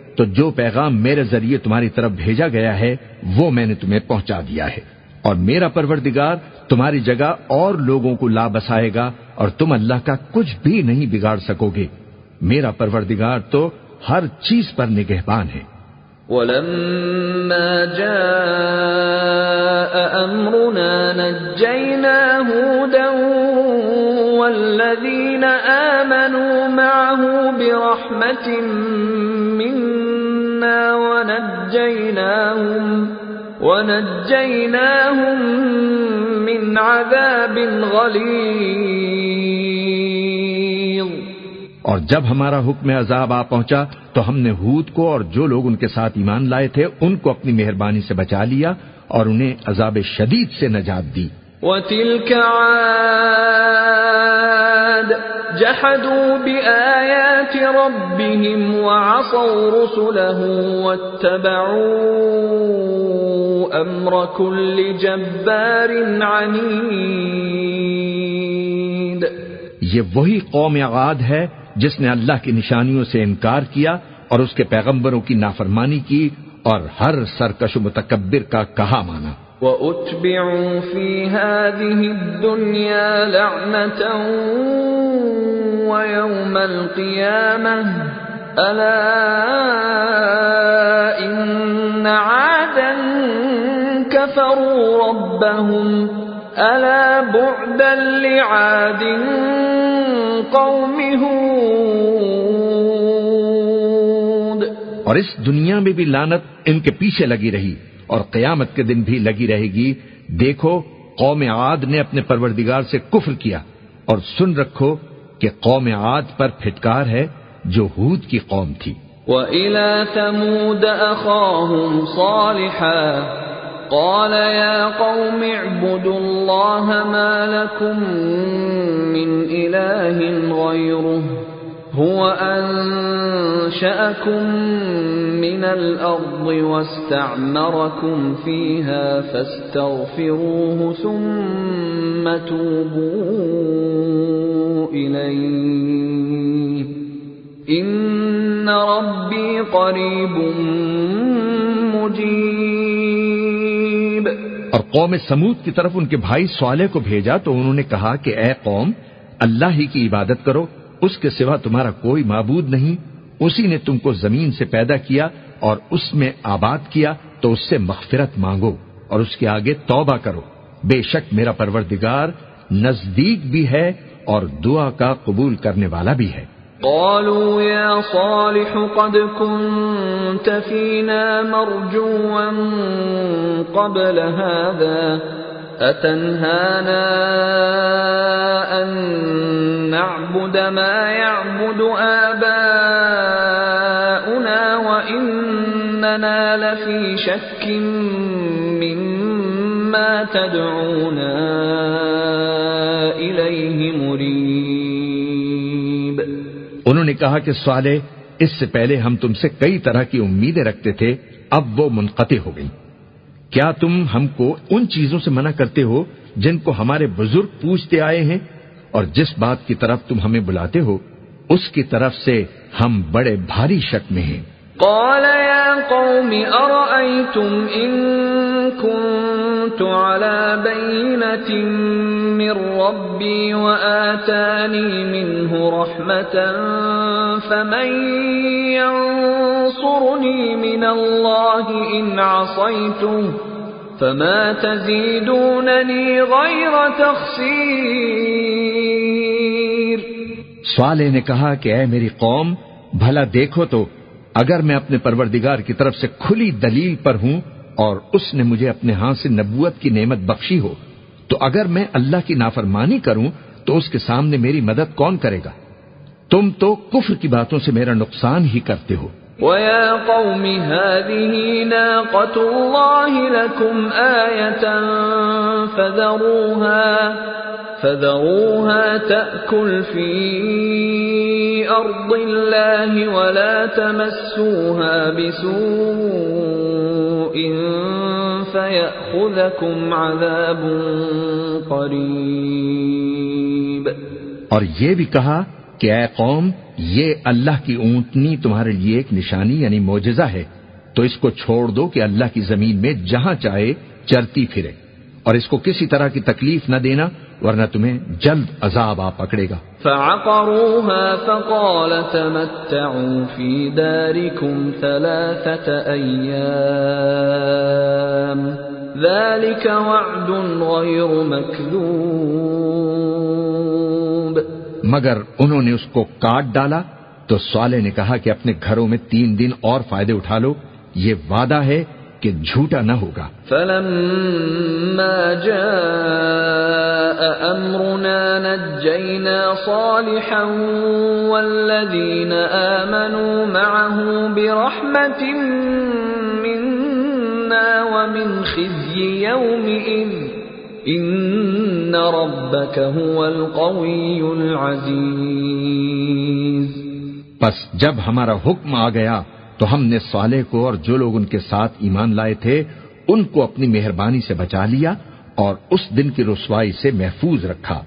تو جو پیغام میرے ذریعے تمہاری طرف بھیجا گیا ہے، وہ میں نے تمہیں پہنچا دیا ہے۔ اور میرا پروردگار تمہاری جگہ اور لوگوں کو لا بسائے گا اور تم اللہ کا کچھ بھی نہیں بگاڑ سکو گے۔ میرا پروردگار تو ہر چیز پر نگہبان ہے۔ ولما جاء أمرنا نجينا هودا والذين آمنوا معه برحمة ونجيناهم ونجيناهم من عذاب غليظ. اور جب ہمارا حکم عذاب آ پہنچا تو ہم نے ہود کو اور جو لوگ ان کے ساتھ ایمان لائے تھے ان کو اپنی مہربانی سے بچا لیا اور انہیں عذاب شدید سے نجات دی۔ وتلك عاد جحدوا بآيات ربهم وعصوا رسله واتبعوا أمر كل جبار عنيد. یہ وہی قوم عاد ہے جس نے اللہ کی نشانیوں سے انکار کیا اور اس کے پیغمبروں کی نافرمانی کی اور ہر سرکش و متکبر کا کہا مانا۔ وَأُتْبِعُوا فِي هَذِهِ الدُّنْيَا لَعْنَةً وَيَوْمَ الْقِيَامَةِ أَلَا إِنَّ عَادًا كَفَرُوا رَبَّهُمْ أَلَا بُعْدًا لِعَادٍ قَوْمِ هُودٍ اور اس دنیا میں بھی لانت ان کے پیچھے لگی رہی۔ اور قیامت کے دن بھی لگی رہے گی۔ دیکھو، قوم عاد نے اپنے پروردگار سے کفر کیا اور سن رکھو کہ قوم عاد پر پھٹکار ہے جو ہود کی قوم تھی۔ وَإِلَى ثَمُودَ أَخَاهُمْ صَالِحًا، قَالَ يَا قَوْمِ اعْبُدُوا اللَّهَ مَا لَكُمْ مِنْ إِلَٰهٍ غَيْرُهُ۔ هُوَ أَنشَأَكُم مِّنَ الْأَرْضِ وَاسْتَعْمَرَكُمْ فِيهَا فَاسْتَغْفِرُوهُ ثُمَّ تُوبُوا إِلَيْهِ إِنَّ رَبِّي قَرِيبٌ مُّجِيبٌ اور قوم سمود کی طرف ان کے بھائی صالح کو بھیجا تو انہوں نے کہا کہ اے قوم، اللہ ہی کی عبادت کرو اس کے سوا تمہارا کوئی معبود نہیں۔ اسی نے تم کو زمین سے پیدا کیا اور اس میں آباد کیا، تو اس سے مغفرت مانگو اور اس کے آگے توبہ کرو۔ بے شک میرا پروردگار نزدیک بھی ہے اور دعا کا قبول کرنے والا بھی ہے۔ قالوا يا صالح قد كنت فينا مرجوا قبل هذا، أتنهانا أن نعبد ما يعبد آباؤنا وإننا لفي شك مما تدعونا إليه مريب. انہوں نے کہا کہ صالح، اس سے پہلے ہم تم سے کئی طرح کی امیدیں رکھتے تھے، اب وہ منقطع ہو گئی کیا تم ہم کو ان چیزوں سے منع کرتے ہو جن کو ہمارے بزرگ پوچھتے آئے ہیں؟ اور جس بات کی طرف تم ہمیں بلاتے ہو، اس کی طرف سے ہم بڑے بھاری شک میں ہیں۔ قال يا قوم، أرأيتم إن كنت على بينة من ربي وآتاني منه رحمة فمن ينصرني من الله إن عصيته؟ فما تزيدونني غير تخسير۔ سوالے نے کہا کہ اے میری قوم، بھلا دیکھو تو، اگر میں اپنے پروردگار کی طرف سے کھلی دلیل پر ہوں اور اس نے مجھے اپنے ہاں سے نبوت کی نعمت بخشی ہو، تو اگر میں اللہ کی نافرمانی کروں، تو اس کے سامنے میری مدد کون کرے گا؟ تم تو کفر کی باتوں سے میرا نقصان ہی کرتے ہو۔ وَيَا قَوْمِ هَذِهِ نَاقَةُ اللَّهِ لَكُمْ آيَةً فَذَرُوهَا فَذَرُوهَا تَأْكُلْ فِي أَرْضِ اللَّهِ وَلَا تَمَسُّوهَا بِسُوءٍ فَيَأْخُذَكُمْ عَذَابٌ قَرِيبٌ۔ اور یہ بھی کہا کہ اے قوم، یہ اللہ کی اونٹنی تمہارے لیے ایک نشانی یعنی معجزہ ہے۔ تو اس کو چھوڑ دو کہ اللہ کی زمین میں جہاں چاہے چرتی پھرے۔ اور اس کو کسی طرح کی تکلیف نہ دینا، ورنہ تمہیں جلد عذاب آ پکڑے گا۔ فعقروها فقال تمتعوا في داركم ثلاثة أيام ذلك وعد غير مكذوب مگر انہوں نے اس کو کاٹ ڈالا تو سوالے نے کہا کہ اپنے گھروں میں تین دن اور فائدے اٹھا لو، یہ وعدہ ہے کہ جھوٹا نہ ہوگا۔ فلما جاء امرنا نجينا صالحا والذين امنوا معه برحمه منا ومن خزي يومئذ ان ربك هو القوي العزيز بس جب ہمارا حکم آ گیا تو ہم نے صالح کو اور جو لوگ ان کے ساتھ ایمان لائے تھے، ان کو اپنی مہربانی سے بچا لیا اور اس دن کی رسوائی سے محفوظ رکھا۔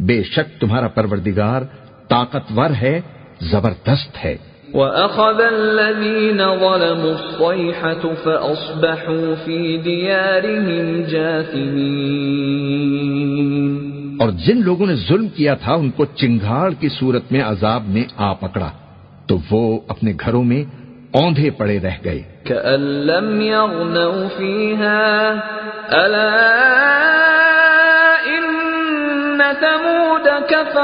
بے شک تمہارا پروردگار طاقتور ہے، زبردست ہے۔ وَأَخَذَ الَّذِينَ ظَلَمُوا الصَّيْحَةُ فَأَصْبَحُوا فِي دِيَارِهِمْ جَاثِمِينَ اور جن لوگوں نے ظلم کیا تھا ان کو چنگھاڑ کی صورت میں عذاب نے آ پکڑا۔ تو وہ اپنے گھروں میں اوندھے پڑے رہ گئے۔ كأن لم يغنوا فيها ألا إن ثمود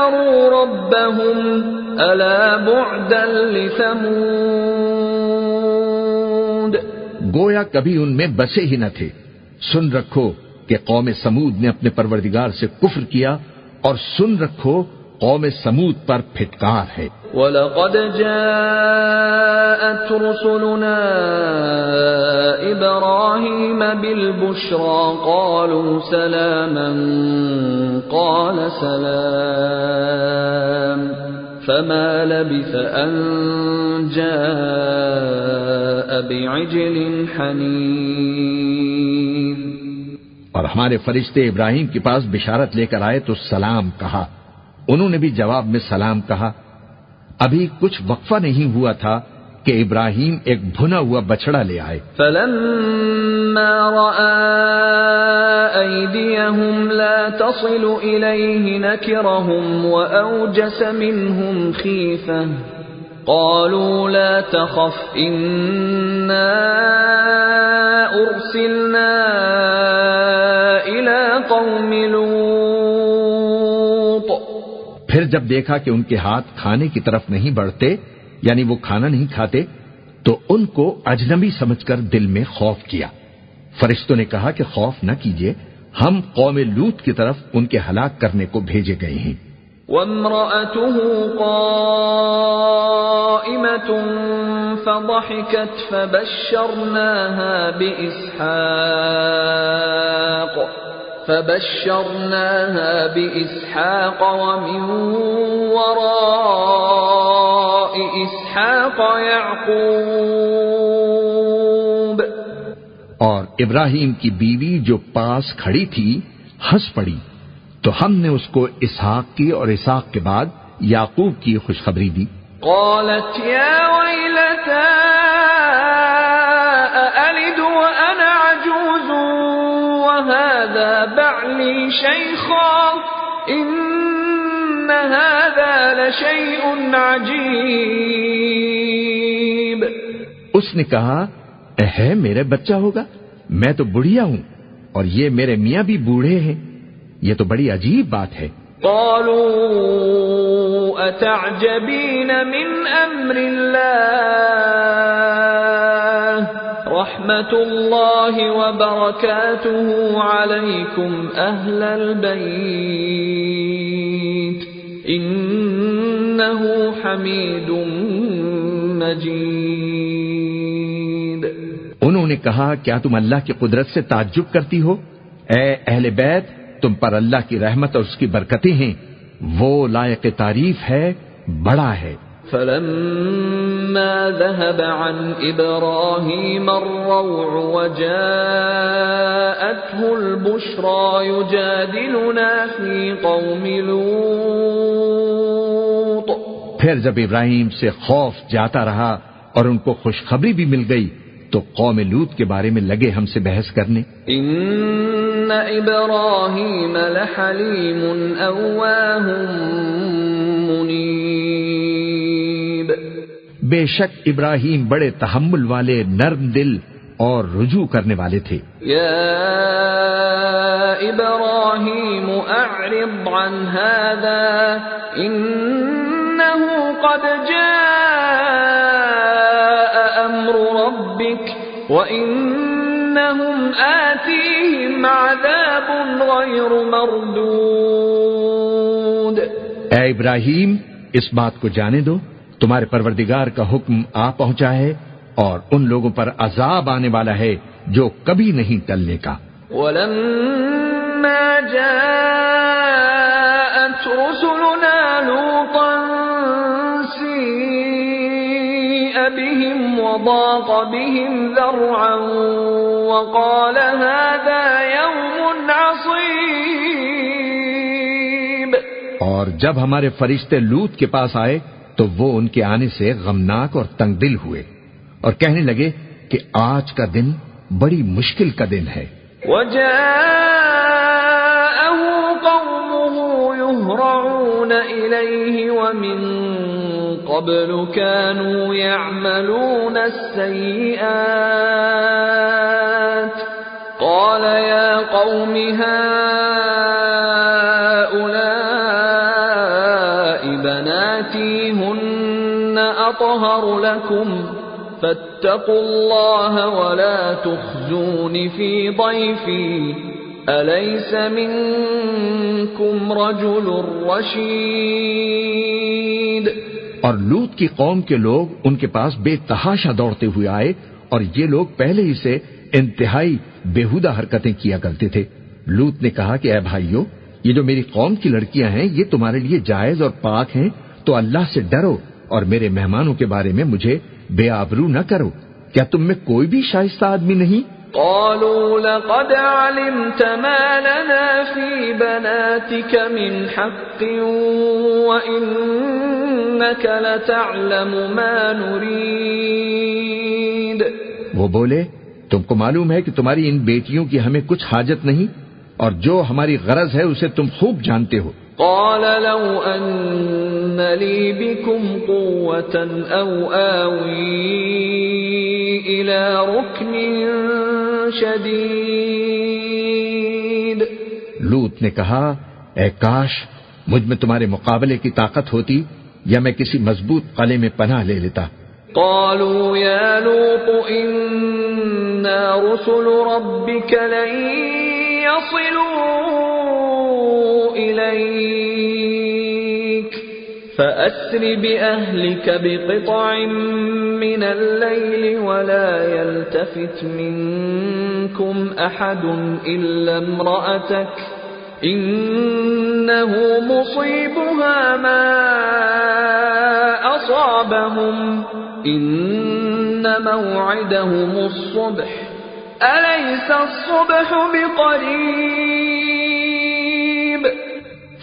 كفروا ربهم ألا بعدا لثمود. گویا کبھی ان میں بسے ہی نہ تھے۔ سن رکھو کہ قوم سمود نے اپنے پروردگار سے کفر کیا اور سن رکھو قوم سمود پر پھٹکار ہے۔ وَلَقَدْ جَاءَتْ رُسُلُنَا إِبْرَاهِيمَ بِالْبُشْرَى قَالُوا سَلَامًا قَالَ سَلَامٌ فَمَا لَبِثَ أَن جَاءَ بِعِجْلٍ اور ہمارے فرشتے ابراہیم کے پاس بشارت لے کر آئے تو سلام کہا۔ انہوں نے بھی جواب میں سلام کہا، ابھی کچھ وقفہ نہیں ہوا تھا کہ ابراہیم ایک بھنا ہوا بچڑا لے آئے۔ فلما رأى أيديهم لا تصل إليه نكرهم وأوجس منهم خيفة۔ قالوا لا تخف إنا أرسلنا إلى قوم لوط۔ پھر جب دیکھا کہ ان کے ہاتھ کھانے کی طرف نہیں بڑھتے یعنی وہ کھانا نہیں کھاتے، تو ان کو اجنبی سمجھ کر دل میں خوف کیا۔ فرشتوں نے کہا کہ خوف نہ کیجیے ہم قوم لوت کی طرف ان کے ہلاک کرنے کو بھیجے گئے ہیں۔ وامرأته قائمة فضحكت فبشرناها بإسحاق فبشرناها بإسحاق ومن وراء إسحاق يعقوب۔ اور ابراہیم کی بیوی جو پاس کھڑی تھی ہنس پڑی۔ تو ہم نے اس کو اسحاق کی اور اسحاق کے بعد یعقوب کی خوشخبری دی۔ قالت يا ويلتى أألد وأنا عجوز؟ وهذا بعلي شيخا إن هذا لشيء عجيب. اس نے کہا ہے میرے بچہ ہوگا میں تو بڑھیا ہوں اور یہ میرے میاں بھی بوڑھے ہیں۔ یہ تو بڑی عجیب بات ہے۔ قالوا أتعجبين من أمر الله؟ رحمة الله وبركاته عليكم أهل البيت. إنه حمید مجید انہوں نے کہا، کیا تم اللہ کی قدرت سے تعجب کرتی ہو؟ اے اہل بیت، تم پر اللہ کی رحمت اور اس کی برکتیں ہیں۔ وہ لائق تعریف ہے، بڑا ہے۔ فلما ذهب عن إبراهيم الروع وجاءته البشرى يجادلنا في قوم لوط. پھر جب ابراہیم سے خوف جاتا رہا اور ان کو خوشخبری بھی مل گئی تو قوم لوت کے بارے میں لگے ہم سے بحث کرنے۔ إن إبراهيم لحليم أواه منيب. بے شک ابراہیم بڑے تحمل والے نرم دل اور رجوع کرنے والے تھے۔ يا إبراهيم أعرض عن هذا إنه قد جاء أمر ربك وإنهم آتيهم عذاب غير مردود۔ اے ابراہیم اس بات کو جانے دو۔ تمہارے پروردگار کا حکم آ پہنچا ہے اور ان لوگوں پر عذاب آنے والا ہے جو کبھی نہیں ٹلنے کا۔ ولما جاءت رسلنا لوطا سيء بهم وضاق بهم ذرعا وقال هذا يوم عصيب۔ اور جب ہمارے فرشتے لوت کے پاس آئے تو وہ ان کے آنے سے غمناک اور تنگ دل ہوئے اور کہنے لگے کہ آج کا دن بڑی مشکل کا دن ہے۔ يهرعون إليه ومن قبل كانوا يعملون السيئات قال يا قوم هؤلاء بناتي أطهر لكم فاتقوا الله ولا تخزون في ضيفي. أليس منكم رجل رشيد؟ اور لوت کی قوم کے لوگ ان کے پاس بے تحاشا دوڑتے ہوئے آئے اور یہ لوگ پہلے ہی سے انتہائی بےحدہ حرکتیں کیا کرتے تھے۔ لوت نے کہا کہ اے بھائیو، یہ جو میری قوم کی لڑکیاں ہیں، یہ تمہارے لیے جائز اور پاک ہیں تو اللہ سے ڈرو اور میرے مہمانوں کے بارے میں مجھے بے آبرو نہ کرو۔ کیا تم میں کوئی بھی شائستہ آدمی نہیں؟ قالوا لقد علمت ما لنا في بناتك من حق وإنك لتعلم ما نريد۔ وہ بولے تم کو معلوم ہے کہ تمہاری ان بیٹیوں کی ہمیں کچھ حاجت نہیں اور جو ہماری غرض ہے اسے تم خوب جانتے ہو۔ قال لو أن لي بكم قوة أو آوي إلى ركن شديد. لوت نے کہا اے کاش مجھ میں تمہارے مقابلے کی طاقت ہوتی یا میں کسی مضبوط قلعے میں پناہ لے لیتا؟ قالوا يا لوط إنا رسل ربك لن يصلوا إليك. فأسر بأهلك بقطع من الليل ولا يلتفت منكم أحد إلا امرأتك. إنه مصيبها ما أصابهم. إن موعدهم الصبح. أليس الصبح بقريب؟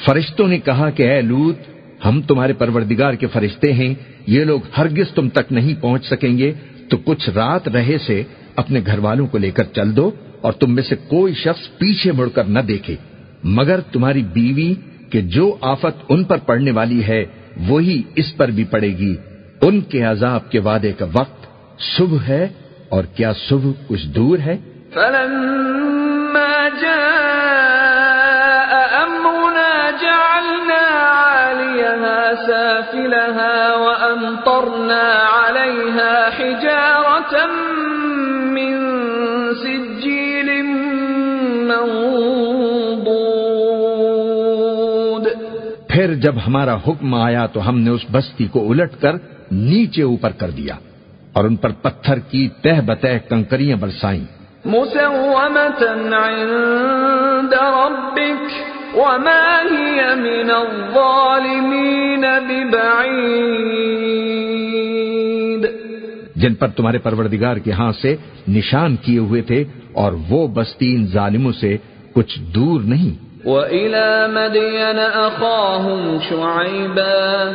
فرشتوں نے کہا کہ اے لوت، ہم تمہارے پروردگار کے فرشتے ہیں، یہ لوگ ہرگز تم تک نہیں پہنچ سکیں گے، تو کچھ رات رہے سے اپنے گھر والوں کو لے کر چل دو اور تم میں سے کوئی شخص پیچھے مڑ کر نہ دیکھے۔ مگر تمہاری بیوی کہ جو آفت ان پر پڑنے والی ہے، وہی اس پر بھی پڑے گی۔ ان کے عذاب کے وعدے کا وقت صبح ہے اور کیا صبح کچھ دور ہے؟ فلما جاء أمرنا جعلنا عاليها سافلها وأمطرنا عليها حجارة من سجيل منضود۔ پھر جب ہمارا حکم آیا تو ہم نے اس بستی کو الٹ کر نیچے اوپر کر دیا۔ اور ان پر پتھر کی تہ بتہ کنکریاں برسائیں۔ عند ربك وما هي من الظالمين ببعيد جن پر تمہارے پروردگار کے ہاں سے نشان کیے ہوئے تھے اور وہ بستی ان ظالموں سے کچھ دور نہیں۔ وَإِلَى مَدْيَنَ أَخَاهُمْ شُعَيْبًا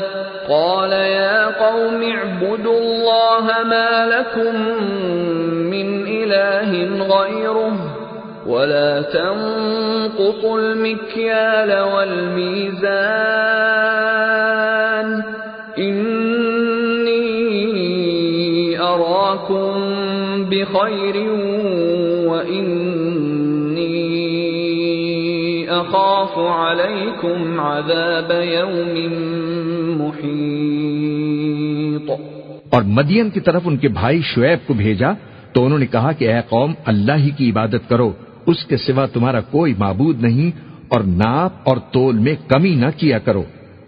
قَالَ يَا قَوْمِ اعْبُدُوا اللَّهَ مَا لَكُمْ مِنْ إِلَٰهٍ غَيْرُهُ وَلَا تَنقُصُوا الْمِكْيَالَ وَالْمِيزَانَ إِنِّي أَرَاكُمْ بِخَيْرٍ وَإِنِّي عَلَيْكُمْ عَذَابَ يَوْمٍ اور مدین کی طرف ان کے بھائی شعیب کو بھیجا تو انہوں نے کہا کہ اے قوم، اللہ ہی کی عبادت کرو، اس کے سوا تمہارا کوئی معبود نہیں اور ناپ اور تول میں کمی نہ کیا کرو۔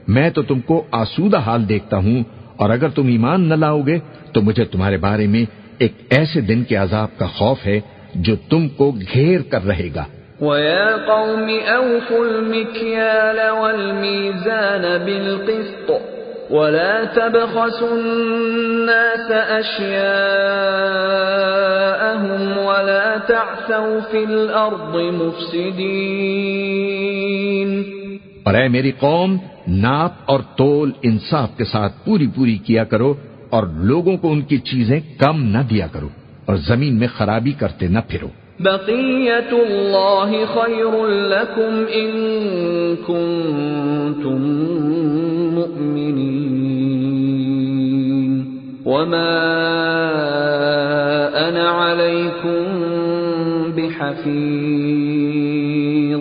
میں تو تم کو آسودہ حال دیکھتا ہوں اور اگر تم ایمان نہ لاؤ گے تو مجھے تمہارے بارے میں ایک ایسے دن کے عذاب کا خوف ہے جو تم کو گھیر کر رہے گا۔ وَيَا قَوْمِ أَوْفُوا الْمِكْيَالَ وَالْمِيزَانَ بِالْقِسْطِ وَلَا تَبْخَسُوا النَّاسَ أَشْيَاءَهُمْ وَلَا تَعْثَوْا فِي الْأَرْضِ مُفْسِدِينَ اور اے میری قوم، ناپ اور تول انصاف کے ساتھ پوری پوری کیا کرو اور لوگوں کو ان کی چیزیں کم نہ دیا کرو اور زمین میں خرابی کرتے نہ پھرو۔ بقیت اللہ خیر لکم ان کنتم مؤمنین وما انا علیکم بحفیظ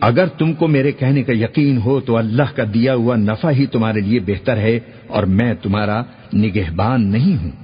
اگر تم کو میرے کہنے کا یقین ہو تو اللہ کا دیا ہوا نفع ہی تمہارے لیے بہتر ہے اور میں تمہارا نگہبان نہیں ہوں۔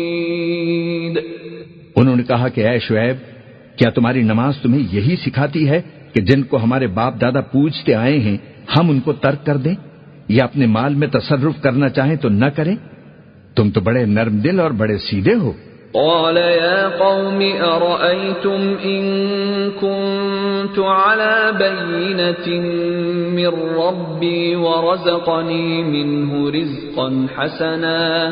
انہوں نے کہا کہ اے شعیب، کیا تمہاری نماز تمہیں یہی سکھاتی ہے کہ جن کو ہمارے باپ دادا پوجتے آئے ہیں، ہم ان کو ترک کر دیں؟ یا اپنے مال میں تصرف کرنا چاہیں تو نہ کریں؟ تم تو بڑے نرم دل اور بڑے سیدھے ہو۔ قال يا قوم، أرأيتم إن كنت على بينة من ربي ورزقني منه رزقا حسنا؟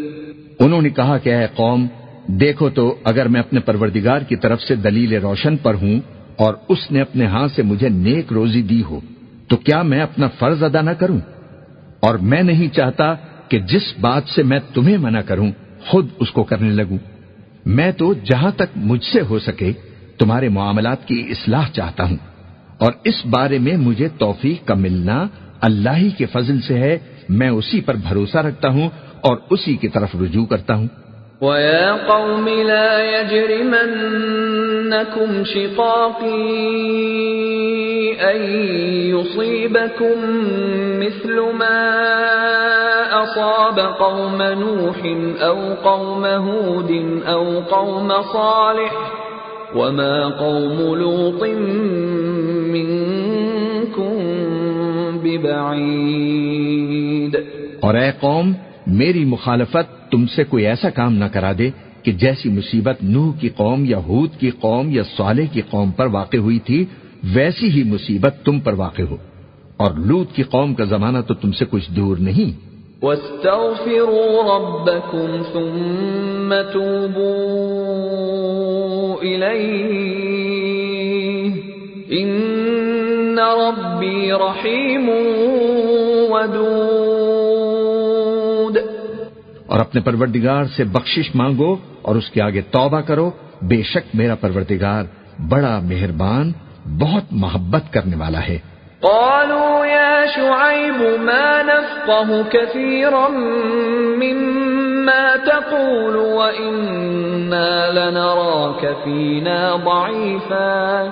انہوں نے کہا کہ اے قوم، دیکھو تو اگر میں اپنے پروردگار کی طرف سے دلیل روشن پر ہوں اور اس نے اپنے ہاں سے مجھے نیک روزی دی ہو، تو کیا میں اپنا فرض ادا نہ کروں؟ اور میں نہیں چاہتا کہ جس بات سے میں تمہیں منع کروں، خود اس کو کرنے لگوں۔ میں تو جہاں تک مجھ سے ہو سکے تمہارے معاملات کی اصلاح چاہتا ہوں۔ اور اس بارے میں مجھے توفیق کا ملنا اللہ ہی کے فضل سے ہے، میں اسی پر بھروسہ رکھتا ہوں اور اسی کی طرف رجوع کرتا ہوں۔ وَيَا قَوْمِ لَا يَجْرِمَنَّكُمْ شِقَاقِي أَن يُصِيبَكُم مِّثْلُ مَا أَصَابَ قَوْمَ نُوحٍ أَوْ قَوْمَ هُودٍ أَوْ قَوْمَ صَالِحٍ وَمَا قَوْمُ لُوطٍ مِّنكُمْ ببعيد۔ اور اے قوم میری مخالفت تم سے کوئی ایسا کام نہ کرا دے کہ جیسی مصیبت نوح کی قوم یا ہود کی قوم یا صالح کی قوم پر واقع ہوئی تھی، ویسی ہی مصیبت تم پر واقع ہو۔ اور لوت کی قوم کا زمانہ تو تم سے کچھ دور نہیں۔ واستغفروا ربكم ثم توبوا إليه إن ربي ودود۔ اور اپنے پروردگار سے بخشش مانگو اور اس کے آگے توبہ کرو، بے شک میرا پروردگار بڑا مہربان، بہت محبت کرنے والا ہے۔ قالوا يا شعيب ما نفقه كثيرا مما تقول وإنا لنراك فينا ضعيفا۔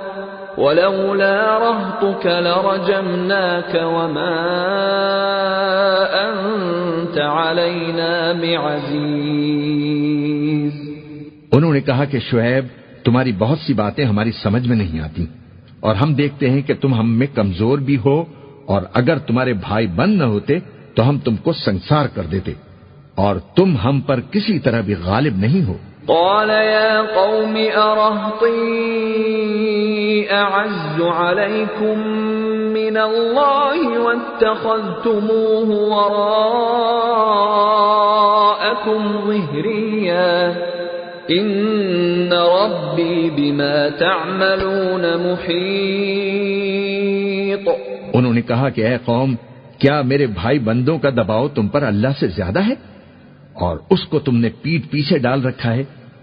ولولا رهطك لرجمناك وما أنت علينا بعزيز. انہوں نے کہا کہ شعیب، تمہاری بہت سی باتیں ہماری سمجھ میں نہیں آتی اور ہم دیکھتے ہیں کہ تم ہم میں کمزور بھی ہو، اور اگر تمہارے بھائی بند نہ ہوتے، تو ہم تم کو سنسار کر دیتے، اور تم ہم پر کسی طرح بھی غالب نہیں ہو۔ قال يا قوم أرهطي أعز عليكم من الله واتخذتموه وراءكم ظهريا. ان ربی بما تعملون محیط انہوں نے کہا کہ اے قوم، کیا میرے بھائی بندوں کا دباؤ تم پر اللہ سے زیادہ ہے؟ اور اس کو تم نے پیٹ پیچھے ڈال رکھا ہے۔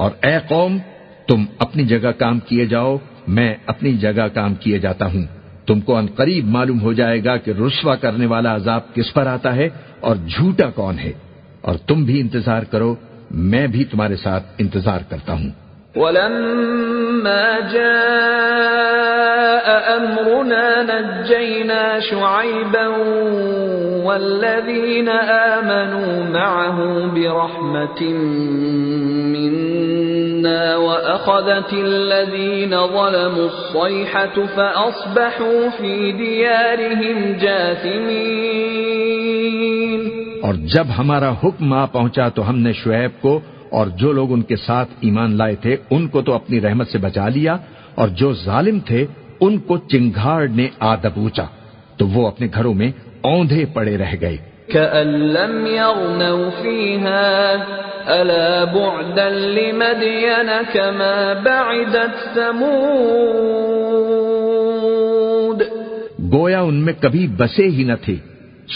اور اے قوم، تم اپنی جگہ کام کیے جاؤ، میں اپنی جگہ کام کیے جاتا ہوں۔ تم کو ان قریب معلوم ہو جائے گا کہ رسوا کرنے والا عذاب کس پر آتا ہے اور جھوٹا کون ہے۔ اور تم بھی انتظار کرو، میں بھی تمہارے ساتھ انتظار کرتا ہوں۔ ولما جاء أمرنا نجينا شعيبا والذين آمنوا معه برحمة منا وأخذت الذين ظلموا الصيحة فأصبحوا في ديارهم جاثمين اور جب ہمارا حکم آ پہنچا تو ہم نے شعیب کو اور جو لوگ ان کے ساتھ ایمان لائے تھے ان کو تو اپنی رحمت سے بچا لیا اور جو ظالم تھے ان کو چنگھاڑ نے آ دبوچا تو وہ اپنے گھروں میں اوندھے پڑے رہ گئے۔ كأن لم يغنوا فيها ألا بعدا لمدين كما بعدت ثمود۔ گویا ان میں کبھی بسے ہی نہ تھے۔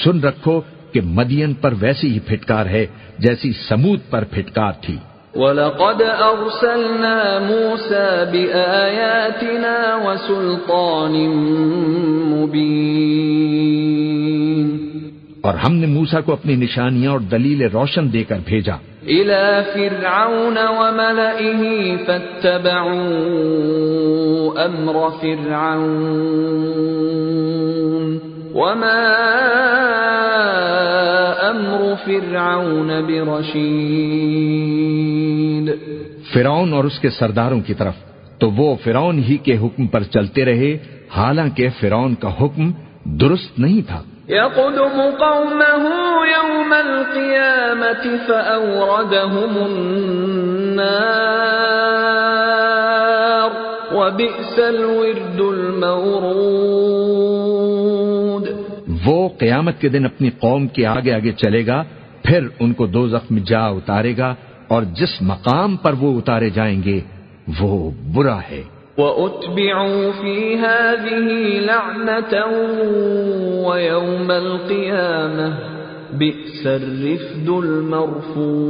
سن رکھو کہ مدین پر ویسی ہی پھٹکار ہے جیسی سمود پر پھٹکار تھی۔ وَلَقَدْ أَرْسَلْنَا مُوسَى بِآيَاتِنَا وَسُلْطَانٍ مُبِينٍ اور ہم نے موسا کو اپنی نشانیاں اور دلیل روشن دے کر بھیجا۔ إِلَى فِرْعَوْنَ وَمَلَئِهِ فَاتَّبَعُوا أَمْرَ فِرْعَوْنَ وَمَا أَمْرُ فِرْعَوْنَ بِرَشِيدٍ فرعون اور اس کے سرداروں کی طرف۔ تو وہ فرعون ہی کے حکم پر چلتے رہے حالانکہ فرعون کا حکم درست نہیں تھا۔ يقدم قومه يوم القيامة فأوردهم النار وبئس الورد المورود وہ قیامت کے دن اپنی قوم کے آگے آگے چلے گا پھر ان کو دو زخم جا اتارے گا اور جس مقام پر وہ اتارے جائیں گے وہ برا ہے۔ وَأُتْبِعُوا فِي هَذِهِ لَعْنَةً وَيَوْمَ الْقِيَامَةِ بِئْسَ الرِّفْدُ الْمَرْفُودُ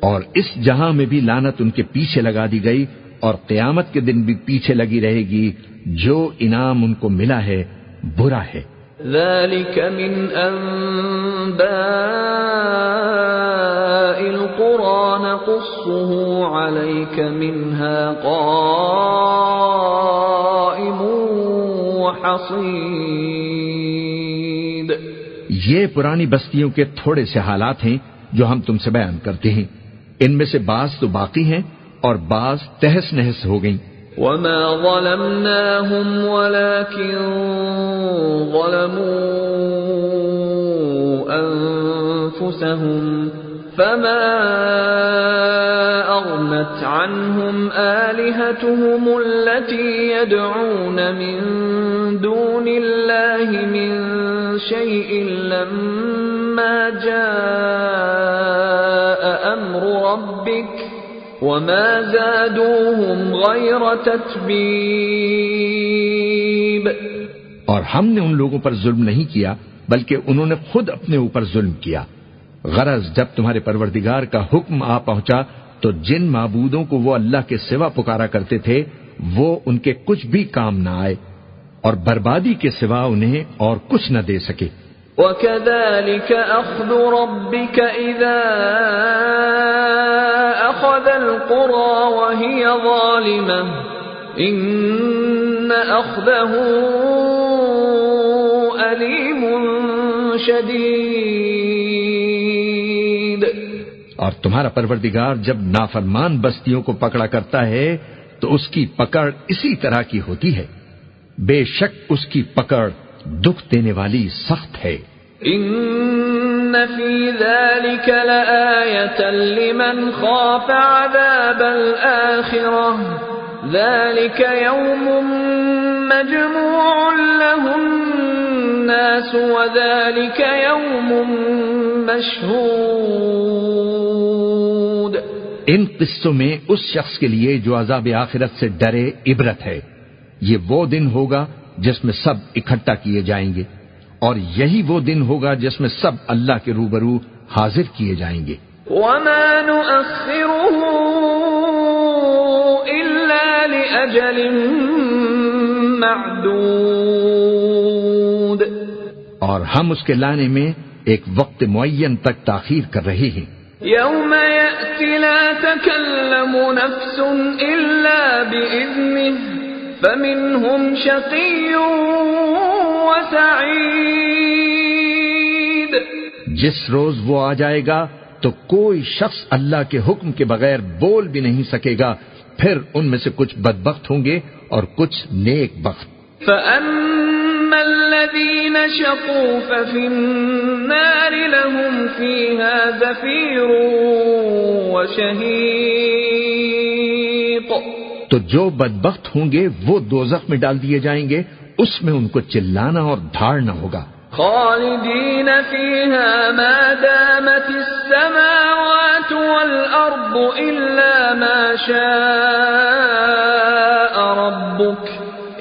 اور اس جہاں میں بھی لانت ان کے پیچھے لگا دی گئی اور قیامت کے دن بھی پیچھے لگی رہے گی۔ جو انعام ان کو ملا ہے برا ہے۔ ذلك من أنباء القرى نقصه عليك منها قائم وحصيد۔ یہ پرانی بستیوں کے تھوڑے سے حالات ہیں جو ہم تم سے بیان کرتے ہیں۔ ان میں سے بعض تو باقی ہیں۔ اور بعض تہس نہس ہو گئیں۔ وما ظلمناهم ولكن ظلموا أنفسهم فما أغنت عنهم آلهتهم التي يدعون من دون الله من شيء لما جاء أمر ربك وما زادوهم غير تتبيب اور ہم نے ان لوگوں پر ظلم نہیں کیا، بلکہ انہوں نے خود اپنے اوپر ظلم کیا۔ غرض جب تمہارے پروردگار کا حکم آ پہنچا، تو جن معبودوں کو وہ اللہ کے سوا پکارا کرتے تھے، وہ ان کے کچھ بھی کام نہ آئے، اور بربادی کے سوا انہیں اور کچھ نہ دے سکے۔ وكذلك أخذ ربك إذا أخذ القرى وهي ظالمة إن أخذه أليم شديد اور تمہارا پروردگار جب نافرمان بستیوں کو پکڑا کرتا ہے، تو اس کی پکڑ اسی طرح کی ہوتی ہے۔ بے شک اس کی پکڑ دکھ دینے والی سخت ہے۔ إن في ذلك لآية لمن خاف عذاب الآخرة ذلك يوم مجموع له الناس وذلك يوم مشهود ان قصوں میں اس شخص کے لیے جو عذاب آخرت سے ڈرے عبرت ہے۔ یہ وہ دن ہوگا جس میں سب اکٹھا کیے جائیں گے اور یہی وہ دن ہوگا جس میں سب اللہ کے روبرو حاضر کیے جائیں گے۔ وما نؤخره إلا لأجل معدود۔ اور ہم اس کے لانے میں ایک وقت معین تک تاخیر کر رہے ہیں۔ يوم يأتي لا تكلم نفس إلا بإذنه۔ فمنهم شقي وسعيد. جس روز وہ آ جائے گا تو کوئی شخص اللہ کے حکم کے بغیر بول بھی نہیں سکے گا پھر ان میں سے کچھ بدبخت ہوں گے اور کچھ نیک بخت۔ فأما الذين شقوا ففي النار لهم فيها زفير وشهيق. تو جو بدبخت ہوں گے وہ دوزخ میں ڈال دیے جائیں گے، اس میں ان کو چلانا اور دھاڑنا ہوگا۔ خالدين فيها ما دامت السماوات والأرض إلا ما شاء ربك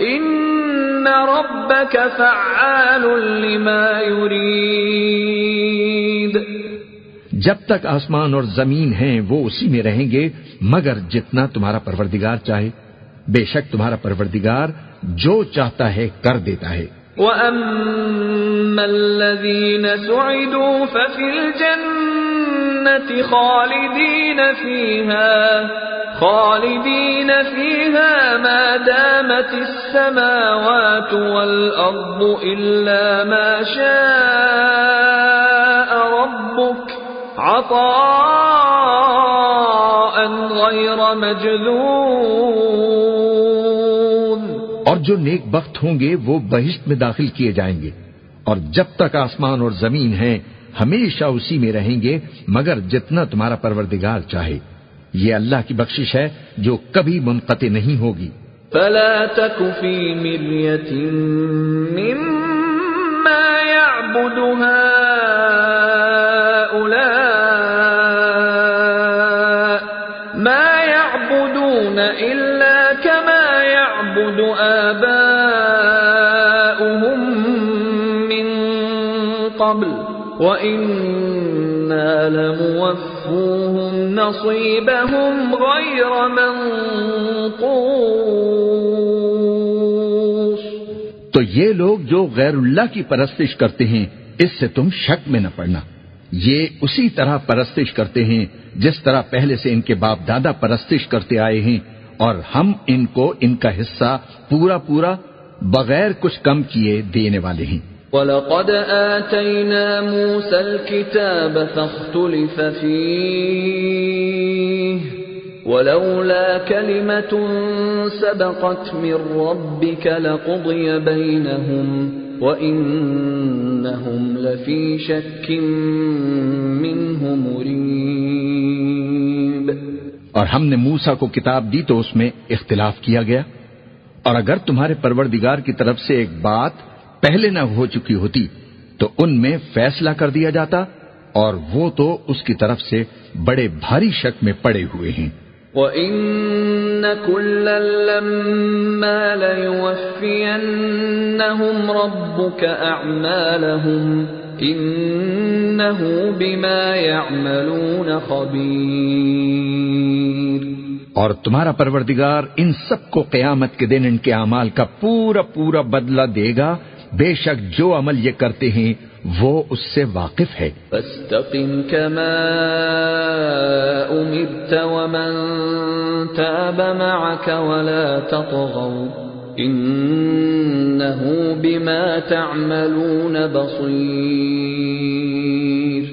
إن ربك فعال لما يريد جب تک آسمان اور زمین ہیں، وہ اسی میں رہیں گے، مگر جتنا تمہارا پروردگار چاہے۔ بے شک تمہارا پروردگار جو چاہتا ہے، کر دیتا ہے۔ وأما الذين سعدوا ففي الجنة خالدين فيها خالدين فيها ما دامت السماوات والأرض إلا ما شاء عطاء غير مجذوذ۔ اور جو نیک بخت ہوں گے وہ بہشت میں داخل کیے جائیں گے۔ اور جب تک آسمان اور زمین ہیں ہمیشہ اسی میں رہیں گے مگر جتنا تمہارا پروردگار چاہے۔ یہ اللہ کی بخشش ہے جو کبھی منقطع نہیں ہوگی۔ فلا في مرية مما يعبد غير منقوص تو یہ لوگ جو غیر اللہ کی پرستش کرتے ہیں، اس سے تم شک میں نہ پڑنا۔ یہ اسی طرح پرستش کرتے ہیں، جس طرح پہلے سے ان کے باپ دادا پرستش کرتے آئے ہیں، اور ہم ان کو ان کا حصہ پورا پورا بغیر کچھ کم کیے دینے والے ہیں۔ وَلَقَدْ آتَيْنَا مُوسَى الْكِتَابَ فَاخْتُلِفَ فِيهِ ولولا كلمة سبقت من ربك لقضي بينهم وإنهم لفي شك منه مريب اور ہم نے موسا کو کتاب دی تو اس میں اختلاف کیا گیا اور اگر تمہارے پروردگار کی طرف سے ایک بات پہلے نہ ہو چکی ہوتی تو ان میں فیصلہ کر دیا جاتا اور وہ تو اس کی طرف سے بڑے بھاری شک میں پڑے ہوئے ہیں۔ وَإِنَّ كُلًّا لَمَّا لَيُوَفِّيَنَّهُمْ رَبُّكَ أَعْمَالَهُمْ إِنَّهُ بِمَا يَعْمَلُونَ خَبِيرٌ۔ اور تمہارا پروردگار ان سب کو قیامت کے دن ان کے اعمال کا پورا پورا بدلہ دے گا بے شک جو عمل یہ کرتے ہیں وہ اس سے واقف ہے۔ فاستقم كما امرت ومن تاب معك ولا تطغوا انه بما تعملون بصير۔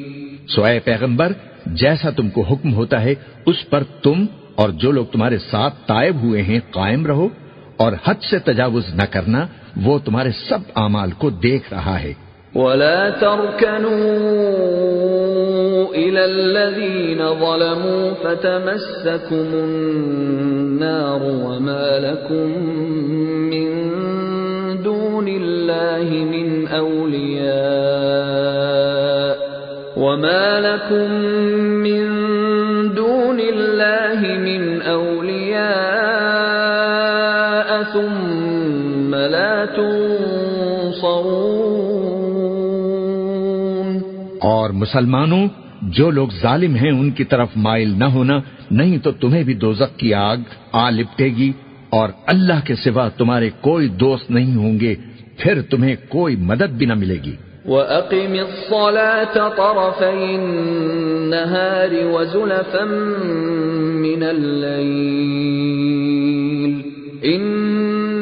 سو اے پیغمبر جیسا تم کو حکم ہوتا ہے اس پر تم اور جو لوگ تمہارے ساتھ تائب ہوئے ہیں قائم رہو اور حد سے تجاوز نہ کرنا وہ تمہارے سب اعمال کو دیکھ رہا ہے۔ ولا تركنوا إلى الذين ظلموا فتمسكم النار وما لكم من دون الله من أولياء وما لكم تنصرون۔ اور مسلمانوں جو لوگ ظالم ہیں ان کی طرف مائل نہ ہونا نہیں تو تمہیں بھی دوزک کی آگ آ لپٹے گی اور اللہ کے سوا تمہارے کوئی دوست نہیں ہوں گے پھر تمہیں کوئی مدد بھی نہ ملے گی۔ وَأَقِمِ الصَّلَاةَ طَرَفَيِ النَّهَارِ وَزُلَفًا مِّنَ اللَّيْلِ إِنَّ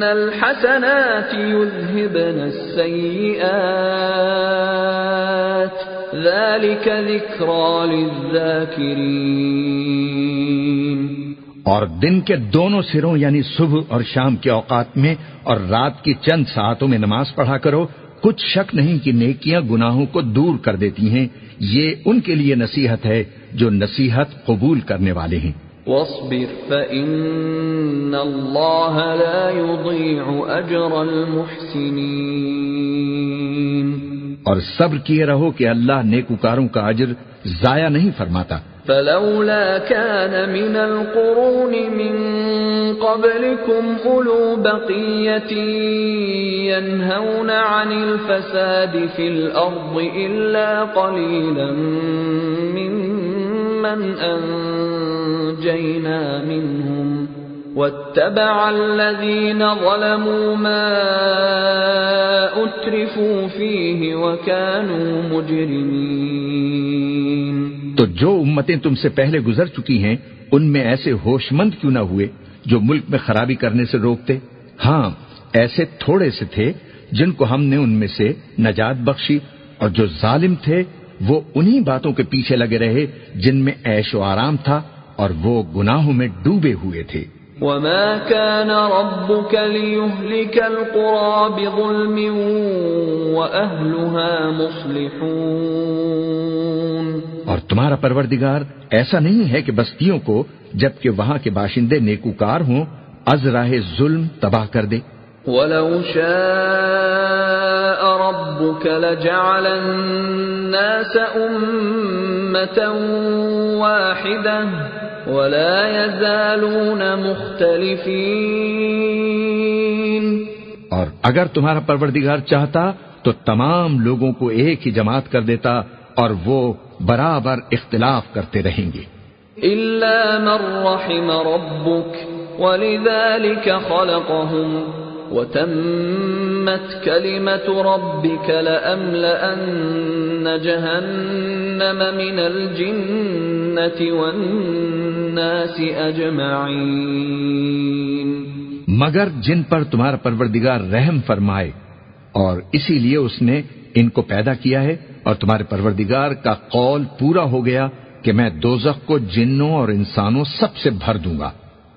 الْحَسَنَاتِ يُذْهِبْنَ السَّيِّئَاتِ. ذلك ذکرى للذاکرین اور دن کے دونوں سروں یعنی صبح اور شام کے اوقات میں اور رات کی چند ساعتوں میں نماز پڑھا کرو، کچھ شک نہیں کہ نیکیاں گناہوں کو دور کر دیتی ہیں۔ یہ ان کے لیے نصیحت ہے جو نصیحت قبول کرنے والے ہیں۔ واصبر فإن الله لا يضيع أجر المحسنين. اور صبر کیے رہو کہ اللہ نیکوکاروں کا اجر ضائع نہیں فرماتا۔ فلولا كان من القرون من قبلكم أولو بقية ينهون عن الفساد في الأرض إلا قليلا ممن أنجينا منهم واتبع الذين ظلموا ما اترفوا فيه وكانوا مجرمين. تو جو امتیں تم سے پہلے گزر چکی ہیں، ان میں ایسے ہوش مند کیوں نہ ہوئے جو ملک میں خرابی کرنے سے روکتے؟ ہاں ایسے تھوڑے سے تھے جن کو ہم نے ان میں سے نجات بخشی اور جو ظالم تھے، وہ انہی باتوں کے پیچھے لگے رہے جن میں ایش و آرام تھا۔ اور وہ گناہوں میں ڈوبے ہوئے تھے۔ وما كان ربك ليهلك القرى بظلم وأهلها مصلحون۔ اور تمہارا پروردگار ایسا نہیں ہے کہ بستیوں کو جبکہ وہاں کے باشندے نیکوکار ہوں از راہ ظلم تباہ کر دے۔ ولو شاء ربك لجعل الناس أمة واحدة۔ ولا يزالون مختلفين. اور اگر تمہارا پروردگار چاہتا تو تمام لوگوں کو ایک ہی جماعت کر دیتا اور وہ برابر اختلاف کرتے رہیں گے۔ إلا من رحم ربك ولذلك خلقهم. وتم تمت كلمة ربك لأملأن جهنم من الجنة والناس أجمعين. مگر جن پر تمہارا پروردگار رحم فرمائے اور اسی لیے اس نے ان کو پیدا کیا ہے اور تمہارے پروردگار کا قول پورا ہو گیا کہ میں دوزخ کو جنوں اور انسانوں سب سے بھر دوں گا۔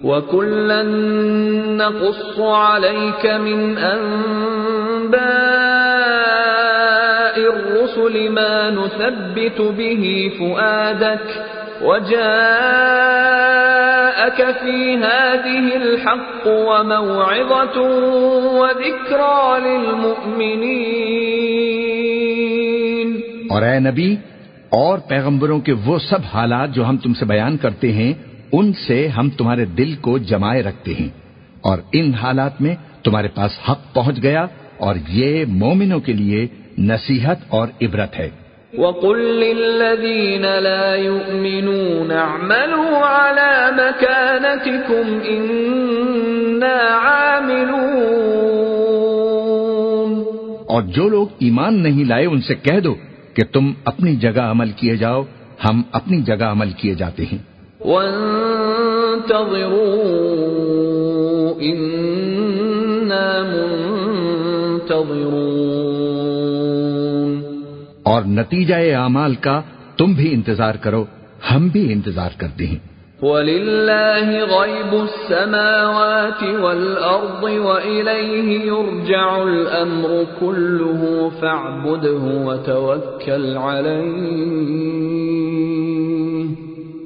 وَكُلًّا نَقُصُّ عَلَيْكَ مِنْ الرُّسُلِ مَا نُثَبِّتُ بِهِ فُؤَادَكَ وَجَاءَكَ فِي هَذِهِ الْحَقُّ وَمَوْعِظَةٌ وَذِكْرَى لِلْمُؤْمِنِينَ اور اے نبی، اور پیغمبروں کے وہ سب حالات جو ہم تم سے بیان کرتے ہیں ان سے ہم تمہارے دل کو جمائے رکھتے ہیں اور ان حالات میں تمہارے پاس حق پہنچ گیا اور یہ مومنوں کے لیے نصیحت اور عبرت ہے۔ وَقُلْ لِلَّذِينَ لَا يُؤْمِنُونَ اعْمَلُوا عَلَى مَكَانَتِكُمْ إِنَّا عَامِلُونَ۔ اور جو لوگ ایمان نہیں لائے ان سے کہہ دو کہ تم اپنی جگہ عمل کیے جاؤ ہم اپنی جگہ عمل کیے جاتے ہیں۔ وَانتَظِرُوا إِنَّا مُنتَظِرُونَ اور نتیجہ اعمال کا تم بھی انتظار کرو ہم بھی انتظار کرتے ہیں۔ وَلِلَّهِ غَيْبُ السَّمَاوَاتِ وَالْأَرْضِ وَإِلَيْهِ يُرْجَعُ الْأَمْرُ كُلُّهُ فَاعْبُدْهُ وَتَوَكَّلْ عَلَيْهِ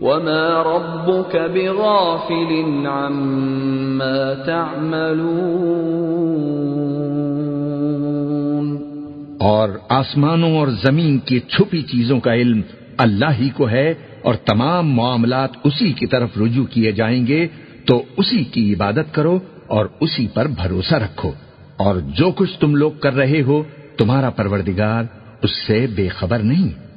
وَمَا رَبُّكَ بِغَافِلٍ عَمَّا تَعْمَلُونَ اور آسمانوں اور زمین کی چھپی چیزوں کا علم اللہ ہی کو ہے اور تمام معاملات اسی کی طرف رجوع کیے جائیں گے، تو اسی کی عبادت کرو اور اسی پر بھروسہ رکھو۔ اور جو کچھ تم لوگ کر رہے ہو، تمہارا پروردگار اس سے بے خبر نہیں۔